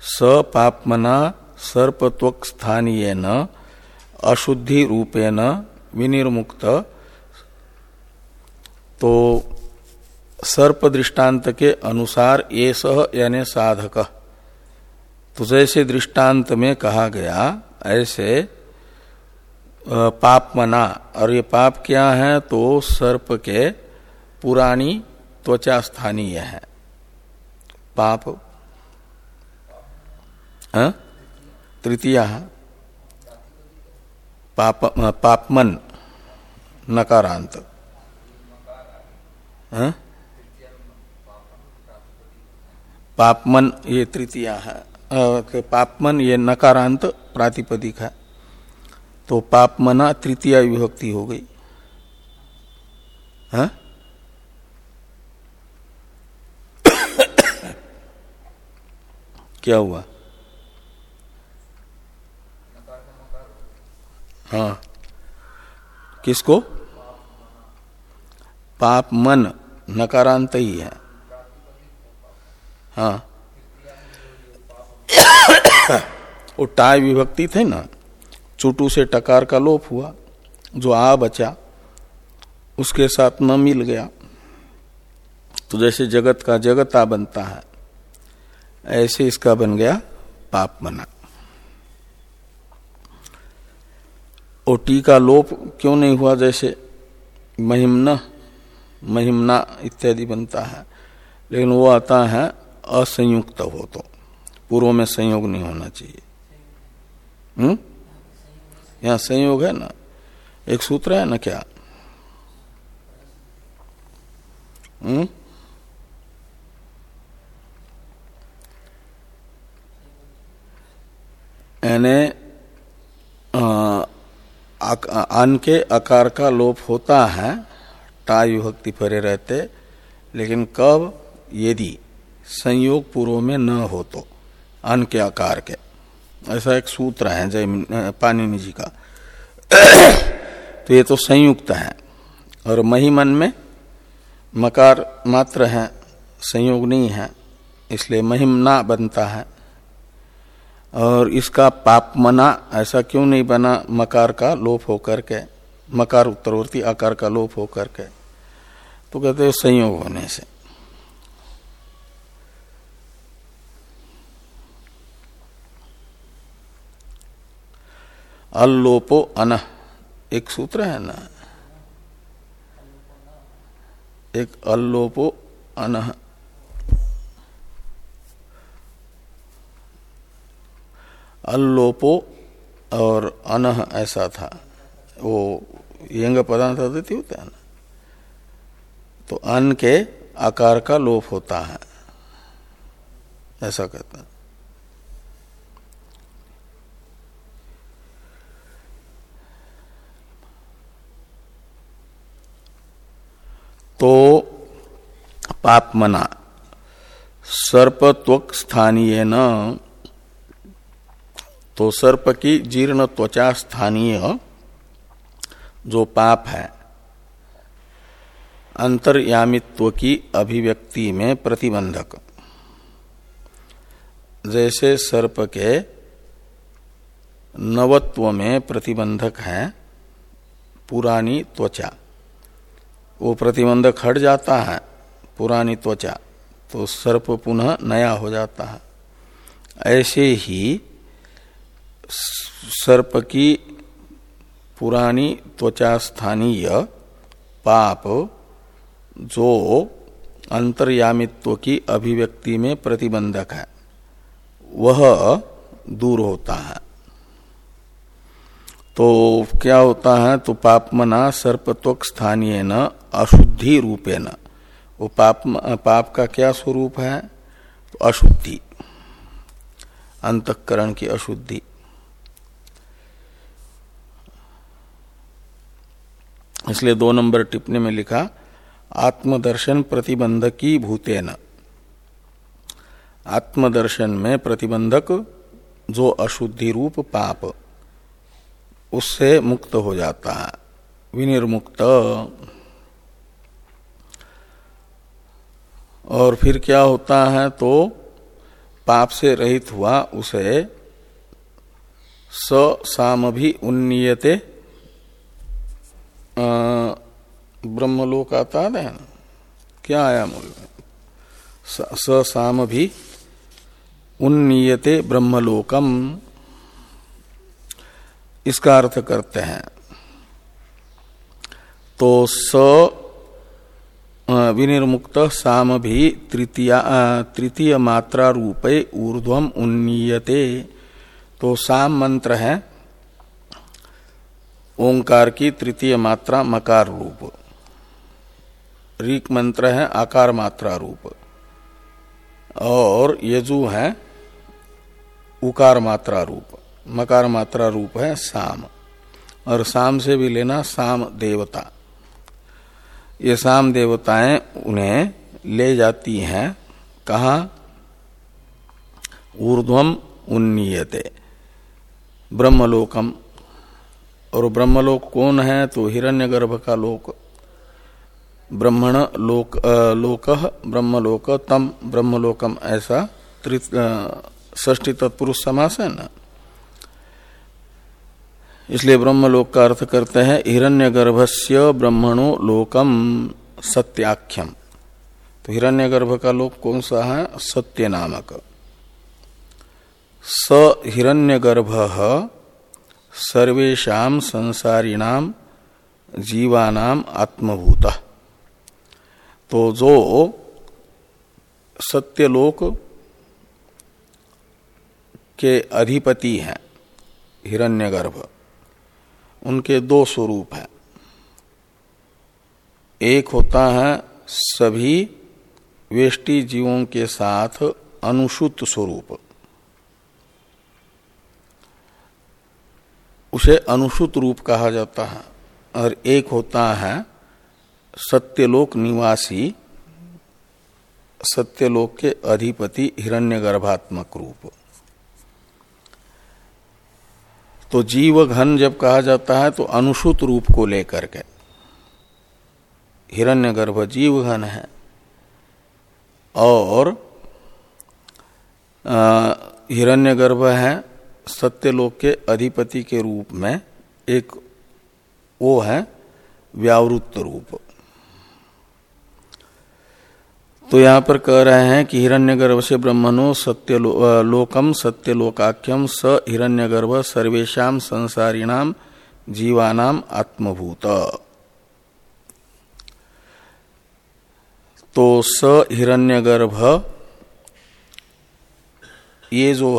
स पापमना सर्पत्वक स्थानीय न अशुद्धि रूपेण विनिर्मुक्त। तो सर्प दृष्टांत के अनुसार ये सह यानी साधक। तो जैसे दृष्टांत में कहा गया, ऐसे पाप मना। और ये पाप क्या है तो सर्प के पुरानी त्वचा स्थानीय है। पाप? तृतीय पाप पापमन। नकारांत? पापमन ये तृतीय है। पापमन ये नकारांत प्रातिपदिक है। तो पापमना तृतीय विभक्ति हो गई। हा? क्या हुआ? हाँ। किसको? पाप मन, नकारांत ही है। हाँ। वो टाय विभक्ति थे ना? चुटू से टकार का लोप हुआ, जो आ बचा, उसके साथ न मिल गया। तो जैसे जगत का जगता बनता है, ऐसे इसका बन गया पाप बना और टी का लोप क्यों नहीं हुआ? जैसे महिमन, महिमना इत्यादि बनता है, लेकिन वो आता है असंयुक्त हो तो। पूर्व में संयोग नहीं होना चाहिए। हम्म? यहाँ संयोग है ना? एक सूत्र है ना क्या? हम्म? यानी अन के आकार का लोप होता है, टा विभक्ति परे रहते, लेकिन कब? यदि संयोग पूर्व में न हो तो अन्न के आकार के। ऐसा एक सूत्र है जय पानिनी जी का। तो ये तो संयुक्त है और महिमन में मकार मात्र है, संयोग नहीं है, इसलिए महिमना बनता है। और इसका पापमना ऐसा क्यों नहीं बना मकार का लोप होकर के, मकार उत्तरवर्ती आकार का लोप होकर के? तो कहते हैं संयोग होने से। अल्लोपो अन। एक सूत्र है ना? एक अल्लोपो अनह अल्लोपो और अनह ऐसा था। वो यंग पदार्थ अदिति होता है ना? तो अन के आकार का लोप होता है। ऐसा कहता है। तो पापमना। सर्पत्वक स्थानीय न तो सर्प की जीर्ण त्वचा स्थानीय, जो पाप है। अंतर्यामित्व की अभिव्यक्ति में प्रतिबंधक। जैसे सर्प के नवत्व में प्रतिबंधक है, पुरानी त्वचा। वो प्रतिबंधक हट जाता है, पुरानी त्वचा तो सर्प पुनः नया हो जाता है। ऐसे ही सर्प की पुरानी त्वचा स्थानीय पाप जो अंतर्यामित्व की अभिव्यक्ति में प्रतिबंधक है, वह दूर होता है। तो क्या होता है तो पापमना सर्पत्वक स्थानीय न अशुद्धि रूपे न वो पाप पाप का क्या स्वरूप है? तो अशुद्धि, अंतकरण की अशुद्धि। इसलिए दो नंबर टिप्पणी में लिखा, आत्मदर्शन प्रतिबंधकी भूतेन। आत्मदर्शन में प्रतिबंधक, जो अशुद्धि रूप पाप। उससे मुक्त हो जाता है। विनिर्मुक्त। और फिर क्या होता है तो पाप से रहित हुआ उसे स साम भी उन्नीयते ब्रह्मलोक आता है ना? क्या आया मूल में? स साम भी उन्नीयते ब्रह्मलोकम। इसका अर्थ करते हैं। तो स विनिर्मुक्त साम भी तृतीय तृतीय मात्रा रूपे ऊर्ध्वम उन्नीयते। तो साम मंत्र है, ओंकार की तृतीय मात्रा मकार रूप। रीक मंत्र है, आकार मात्रा रूप। और यजु है, उकार मात्रा रूप। मकार मात्रा रूप है साम। और साम से भी लेना साम देवता। ये साम देवताएँ उन्हें ले जाती हैं। कहा? ऊर्ध्वम उन्नीयते। ब्रह्मलोकम। और ब्रह्मलोक कौन है? तो हिरण्यगर्भ का लोक। ब्रह्मण लोक लोक ब्रह्मलोक तम ब्रह्मलोकम ऐसा ष्टी तत्पुरुष समास है ना? इसलिए ब्रह्मलोक का अर्थ करते हैं हिरण्यगर्भ से ब्रह्मणो लोकम सत्याख्यम। तो हिरण्यगर्भ का लोक कौन सा है? सत्य नामक स हिरण्यगर्भ सर्वेशा संसारिणाम जीवानाम आत्मभूत। तो जो सत्यलोक के अधिपति हैं, हिरण्यगर्भ। उनके दो स्वरूप हैं। एक होता है सभी वेष्टि जीवों के साथ अनुसूत स्वरूप। उसे अनुसूत रूप कहा जाता है। और एक होता है सत्यलोक निवासी, सत्यलोक के अधिपति हिरण्यगर्भात्मक रूप। तो जीव घन जब कहा जाता है तो अनुसूत रूप को लेकर के। हिरण्यगर्भ जीव घन है। और हिरण्यगर्भ है सत्यलोक के अधिपति के रूप में, एक वो है व्यावृत्त रूप। तो यहाँ पर कह रहे हैं कि हिरण्यगर्भ से ब्रह्मणो सत्य लोकम सत्यलोकाख्यम स हिरण्यगर्भ सर्वेशा संसारिणाम जीवानाम आत्मभूत। तो स हिरण्यगर्भ, ये जो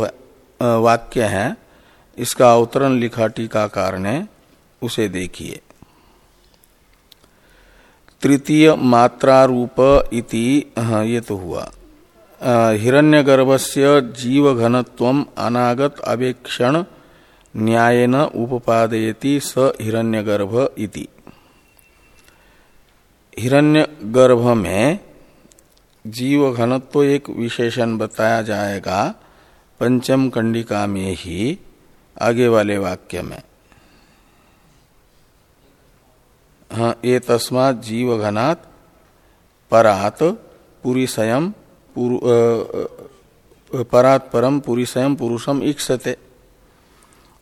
वाक्य है, इसका अवतरण लिखा टीकाकार ने, उसे देखिए। तृतीय मात्रा रूप इति ये तो हुआ। हिरण्यगर्भस्य जीव घनत्व अनागत अवेक्षण न्यायन उपपादयति स हिरण्यगर्भ इति। हिरण्यगर्भ में जीव घनत्व एक विशेषण बताया जाएगा, पंचम कंडिका में ही, आगे वाले वाक्य में। हाँ ये तस्मात जीव घनात परात पुरी स्वयं परात परम पुरी स्वयं पुरुषम इक्षते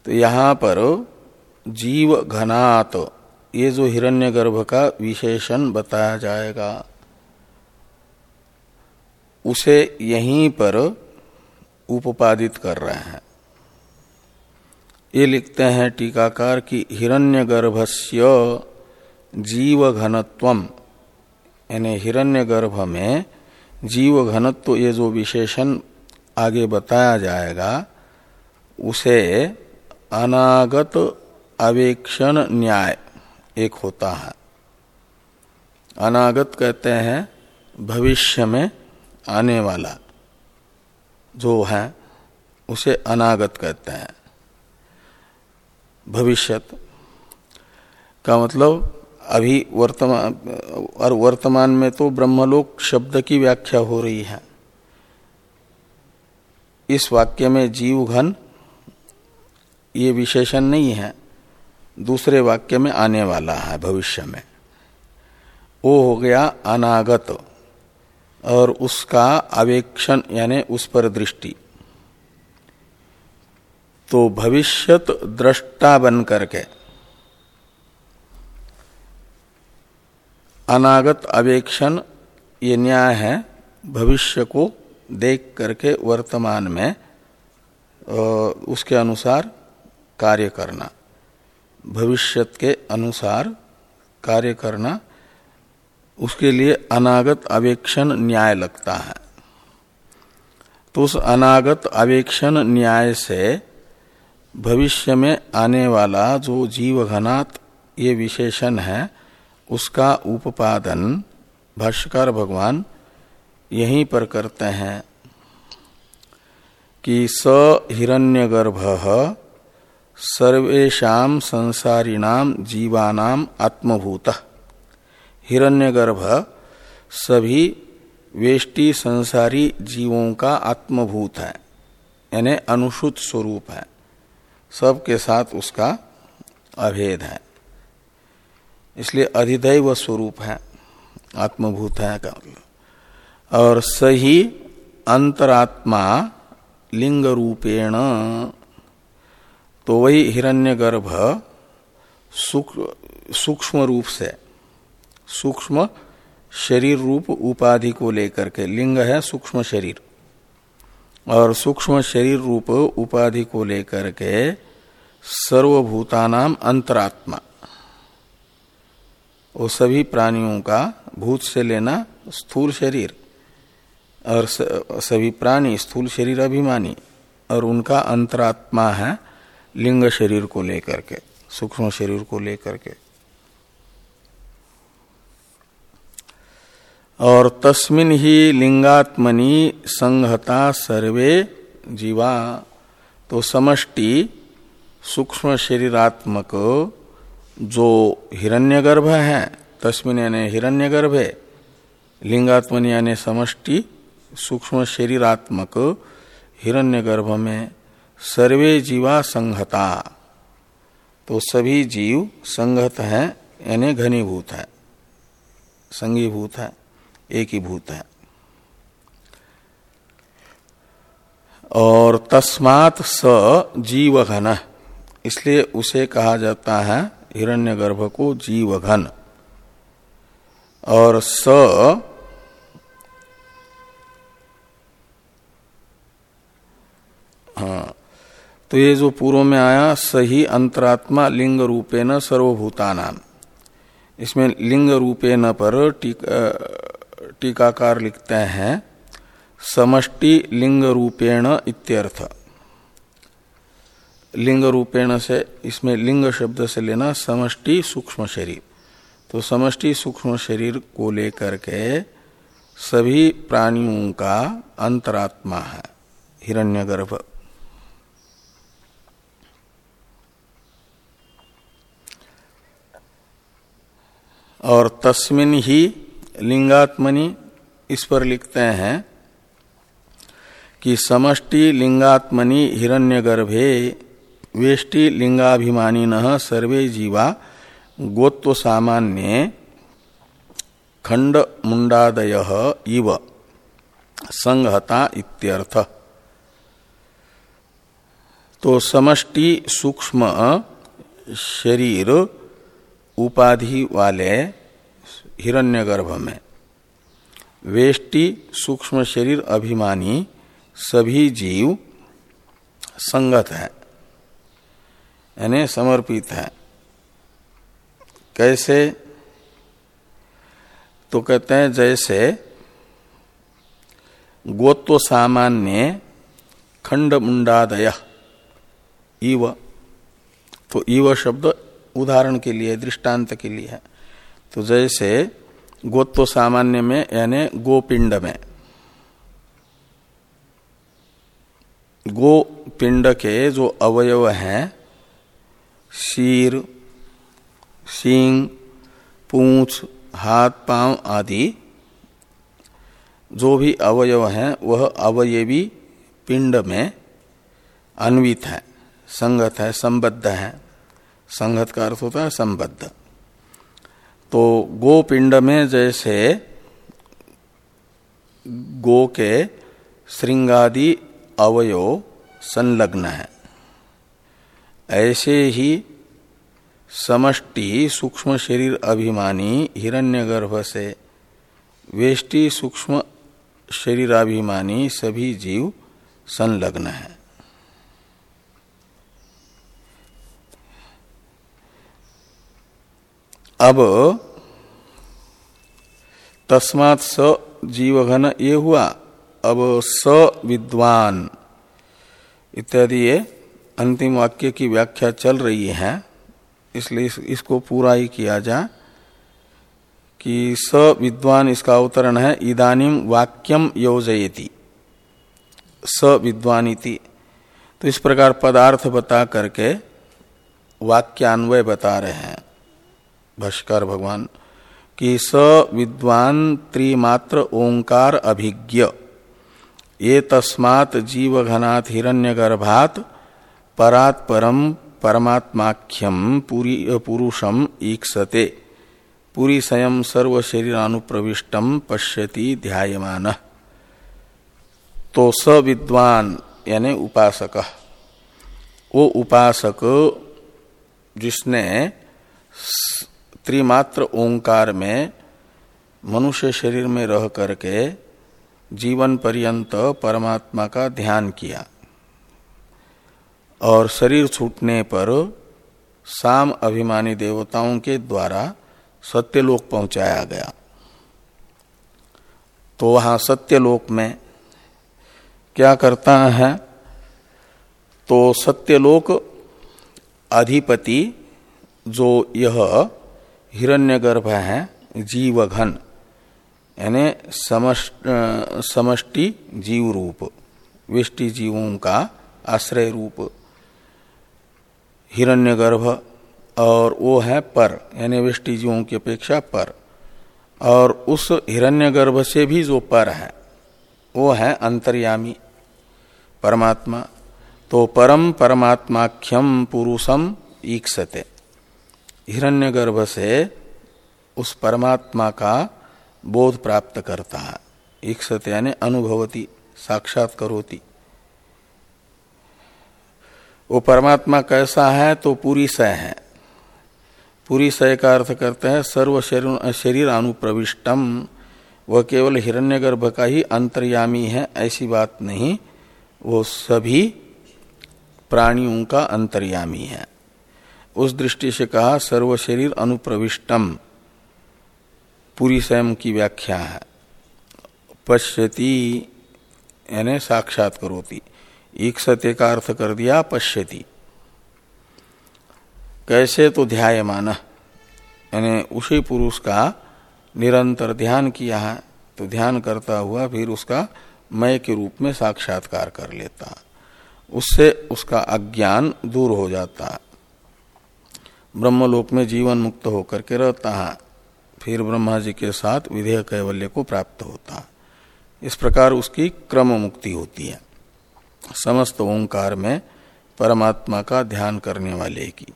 तो यहाँ पर जीव घनात ये जो हिरण्यगर्भ का विशेषण बताया जाएगा, उसे यहीं पर उपादित कर रहे हैं। ये लिखते हैं टीकाकार की हिरण्यगर्भस्य जीव घनत्व यानी हिरण्य गर्भ में जीव घनत्व ये जो विशेषण आगे बताया जाएगा, उसे अनागत अवेक्षण न्याय एक होता है। अनागत कहते हैं भविष्य में आने वाला, जो है, उसे अनागत कहते हैं। भविष्यत का मतलब अभी वर्तमान, और वर्तमान में तो ब्रह्मलोक शब्द की व्याख्या हो रही है। इस वाक्य में जीव घन, ये विशेषण नहीं है। दूसरे वाक्य में आने वाला है भविष्य में। वो हो गया अनागत, और उसका आवेक्षण यानी उस पर दृष्टि। तो भविष्यत दृष्टा बन करके अनागत अवेक्षण, ये न्याय है, भविष्य को देख करके वर्तमान में उसके अनुसार कार्य करना। भविष्यत के अनुसार कार्य करना, उसके लिए अनागत अवेक्षण न्याय लगता है। तो उस अनागत अवेक्षण न्याय से भविष्य में आने वाला जो जीव घनात ये विशेषण है उसका उपादन, भाष्यकार भगवान, यहीं पर करते हैं कि स हिरण्यगर्भ सर्वेशा संसारिणाम जीवानाम आत्मभूत। हिरण्यगर्भ सभी वेष्टि संसारी जीवों का आत्मभूत है, यानी अनुसूत स्वरूप है। सबके साथ उसका अभेद है। इसलिए अधिदैव स्वरूप है, आत्मभूत है का मतलब। और सही अंतरात्मा लिंग रूपेण तो वही हिरण्यगर्भ सूक्ष्म रूप से, सूक्ष्म शरीर रूप उपाधि को लेकर के, लिंग है सूक्ष्म शरीर। और सूक्ष्म शरीर रूप उपाधि को लेकर के सर्वभूतानाम अंतरात्मा। वो सभी प्राणियों का भूत से लेना स्थूल शरीर और सभी प्राणी स्थूल शरीर अभिमानी और उनका अंतरात्मा है लिंग शरीर को लेकर के, सूक्ष्म शरीर को लेकर के। और तस्मिन ही लिंगात्मनि संहता सर्वे जीवा तो समष्टि सूक्ष्म शरीरात्मक जो हिरण्यगर्भ है तस्मिन यानी हिरण्यगर्भ लिंगात्मनि यानी समष्टि, सूक्ष्म शरीरात्मक हिरण्यगर्भ में सर्वे जीवा संहता। तो सभी जीव संगत है, यानी घनीभूत है। संगीभूत है एक ही। भूत है और तस्मात स जीव घन इसलिए उसे कहा जाता है हिरण्यगर्भ को जीव घन और स हाँ तो ये जो पूर्व में आया, सही अंतरात्मा लिंग रूपे न सर्वभूतानाम इसमें लिंग रूपे न पर टीकाकार लिखते हैं, समष्टि लिंग रूपेण इत्यर्थ। लिंग रूपेण से, इसमें लिंग शब्द से लेना समष्टि सूक्ष्म शरीर। तो समष्टि सूक्ष्म शरीर को लेकर के सभी प्राणियों का अंतरात्मा है, हिरण्यगर्भ। और तस्मिन ही लिंगात्मनि इस पर लिखते हैं कि समष्टि लिंगात्मनि हिरण्यगर्भे वेष्टि लिंगाभिमानी न सर्वे जीवा गोत्व सामान्य खंड मुंडादय इव संहता इत्यर्थ। तो समष्टि सूक्ष्म शरीर उपाधि वाले हिरण्यगर्भ में। वेष्टि सूक्ष्म शरीर अभिमानी सभी जीव संगत है। यानी समर्पित है। कैसे? तो कहते हैं जैसे गोत्व सामान्य खंड मुंडादय इव तो इव शब्द उदाहरण के लिए, दृष्टांत के लिए है। तो जैसे गोत्व सामान्य में, यानी गोपिंड में। गोपिंड के जो अवयव हैं शीर सींग पूछ, हाथ, पाँव आदि जो भी अवयव हैं, वह अवयवी पिंड में अन्वित है, संगत है, संबद्ध है। संगत का अर्थ होता है संबद्ध। तो गोपिंड में जैसे गो के श्रृंगादि अवयव संलग्न है। ऐसे ही समष्टि सूक्ष्म शरीर अभिमानी हिरण्यगर्भ से वेष्टि सूक्ष्म शरीराभिमानी सभी जीव संलग्न है। अब तस्मात् स जीवघन ये हुआ। अब स विद्वान। इत्यादि ये अंतिम वाक्य की व्याख्या चल रही है इसलिए इस, इसको पूरा ही किया जा कि स विद्वान इसका अवतरण है इदानीम वाक्यम योजयति। स विद्वानिति तो इस प्रकार पदार्थ बता करके वाक्यान्वय बता रहे हैं भाष्कर भगवान कि स विद्वान त्रिमात्र ओंकार अभिज्ञ। ये तस्मात् जीव घनात् हिरण्यगर्भात् परात् परम परमात्माख्यम पुरुषम ईक्षते। पूरी स्वयं सर्व पश्यति ध्यायमान। तो स विद्वान, यानी उपासक। वो उपासक, जिसने त्रिमात्र ओंकार में मनुष्य शरीर में रह करके जीवन पर्यंत परमात्मा का ध्यान किया। और शरीर छूटने पर साम अभिमानी देवताओं के द्वारा सत्यलोक पहुँचाया गया। तो वहाँ सत्यलोक में क्या करता है? तो सत्यलोक अधिपति जो यह हिरण्यगर्भ है, जीवघन, यानी समष्टि जीव रूप विष्टि जीवों का आश्रय रूप हिरण्यगर्भ, और वो है पर, यानी विष्टि जीवों की अपेक्षा पर। और उस हिरण्यगर्भ से भी जो पर है, वो है अंतर्यामी, परमात्मा। तो परम परमात्माख्यम पुरुषम ईक्षते। हिरण्यगर्भ से उस परमात्मा का बोध प्राप्त करता है। ईक्षते यानी अनुभवती साक्षात करोती वो परमात्मा कैसा है तो पूरी सह है। पूरी सह का अर्थ करते हैं, सर्व शरीर अनुप्रविष्टम। वह केवल हिरण्यगर्भ का ही अंतर्यामी है, ऐसी बात नहीं। वो सभी प्राणियों का अंतर्यामी है। उस दृष्टि से कहा, सर्व शरीर अनुप्रविष्टम। पूरी स्वयं की व्याख्या है। पश्यति, यानी साक्षात करोती। एक सत्य का अर्थ कर दिया, पश्यति। कैसे तो ध्यायमान। यानी उसी पुरुष का निरंतर ध्यान किया है तो ध्यान करता हुआ फिर उसका मय के रूप में साक्षात्कार कर लेता। उससे उसका अज्ञान दूर हो जाता। है ब्रह्मलोक में जीवन मुक्त होकर के रहता है, फिर ब्रह्मा जी के साथ विधेय कैवल्य को प्राप्त होता। इस प्रकार उसकी क्रम मुक्ति होती है। समस्त ओंकार में परमात्मा का ध्यान करने वाले की।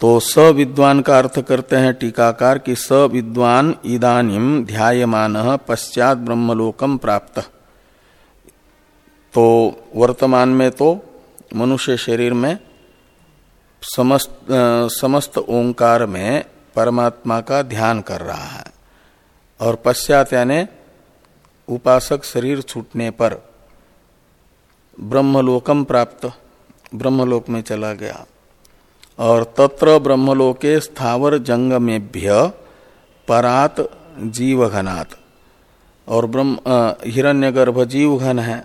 तो स विद्वान का अर्थ करते हैं टीकाकार कि स विद्वान इदानिम ध्यायमान पश्चात ब्रह्मलोकम प्राप्त। तो वर्तमान में तो मनुष्य शरीर में समस्त समस्त ओंकार में परमात्मा का ध्यान कर रहा है। और पश्चात यानी उपासक शरीर छूटने पर ब्रह्मलोकम प्राप्त, ब्रह्मलोक में चला गया। और तत्र ब्रह्मलोके स्थावर जंगमेभ्य परात जीव घनात और ब्रह्म हिरण्यगर्भ जीव घन है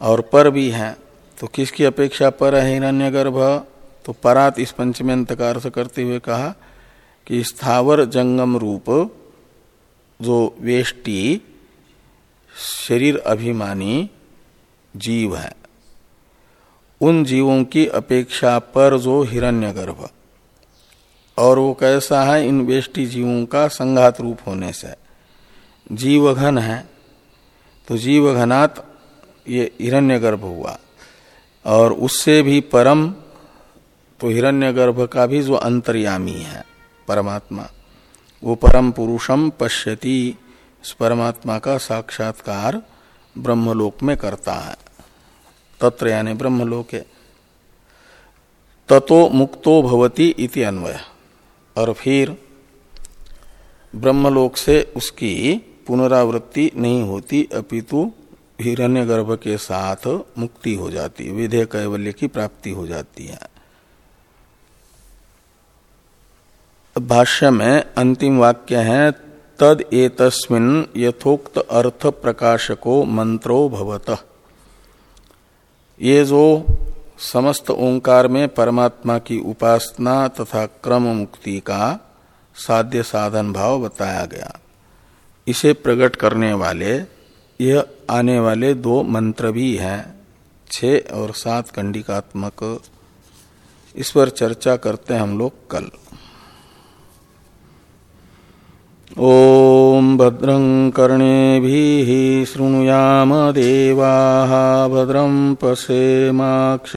और पर भी है। तो किसकी अपेक्षा पर है हिरण्यगर्भ? तो परात इस पंचमेंत का अर्थ करते हुए कहा कि स्थावर जंगम रूप जो वेष्टि, शरीर अभिमानी, जीव है। उन जीवों की अपेक्षा पर जो हिरण्यगर्भ। और वो कैसा है, इन वेष्टि जीवों का संघात रूप होने से। जीव घन है तो जीव घनात ये हिरण्यगर्भ हुआ। और उससे भी परम तो हिरण्यगर्भ का भी जो अंतर्यामी है। परमात्मा। वो परम पुरुषम पश्यति। इस परमात्मा का साक्षात्कार ब्रह्मलोक में करता है। तत्र यानी ब्रह्मलोक। ततो मुक्तो भवती इति अन्वय। और फिर ब्रह्मलोक से उसकी पुनरावृत्ति नहीं होती, अपितु हिरण्य गर्भ के साथ मुक्ति हो जाती, विधेय कैवल्य की प्राप्ति हो जाती है। भाष्य में अंतिम वाक्य है, तद एतस्मिन यथोक्त अर्थ प्रकाशको मंत्रो भवत। ये जो समस्त ओंकार में परमात्मा की उपासना तथा क्रम मुक्ति का साध्य साधन भाव बताया गया, इसे प्रकट करने वाले, यह आने वाले दो मंत्र भी हैं, छ और सात कंडिकात्मक इस पर चर्चा करते हैं हम लोग कल। ओम भद्रं कर्णे शृणुयाम देवा भद्रं पशेमाक्ष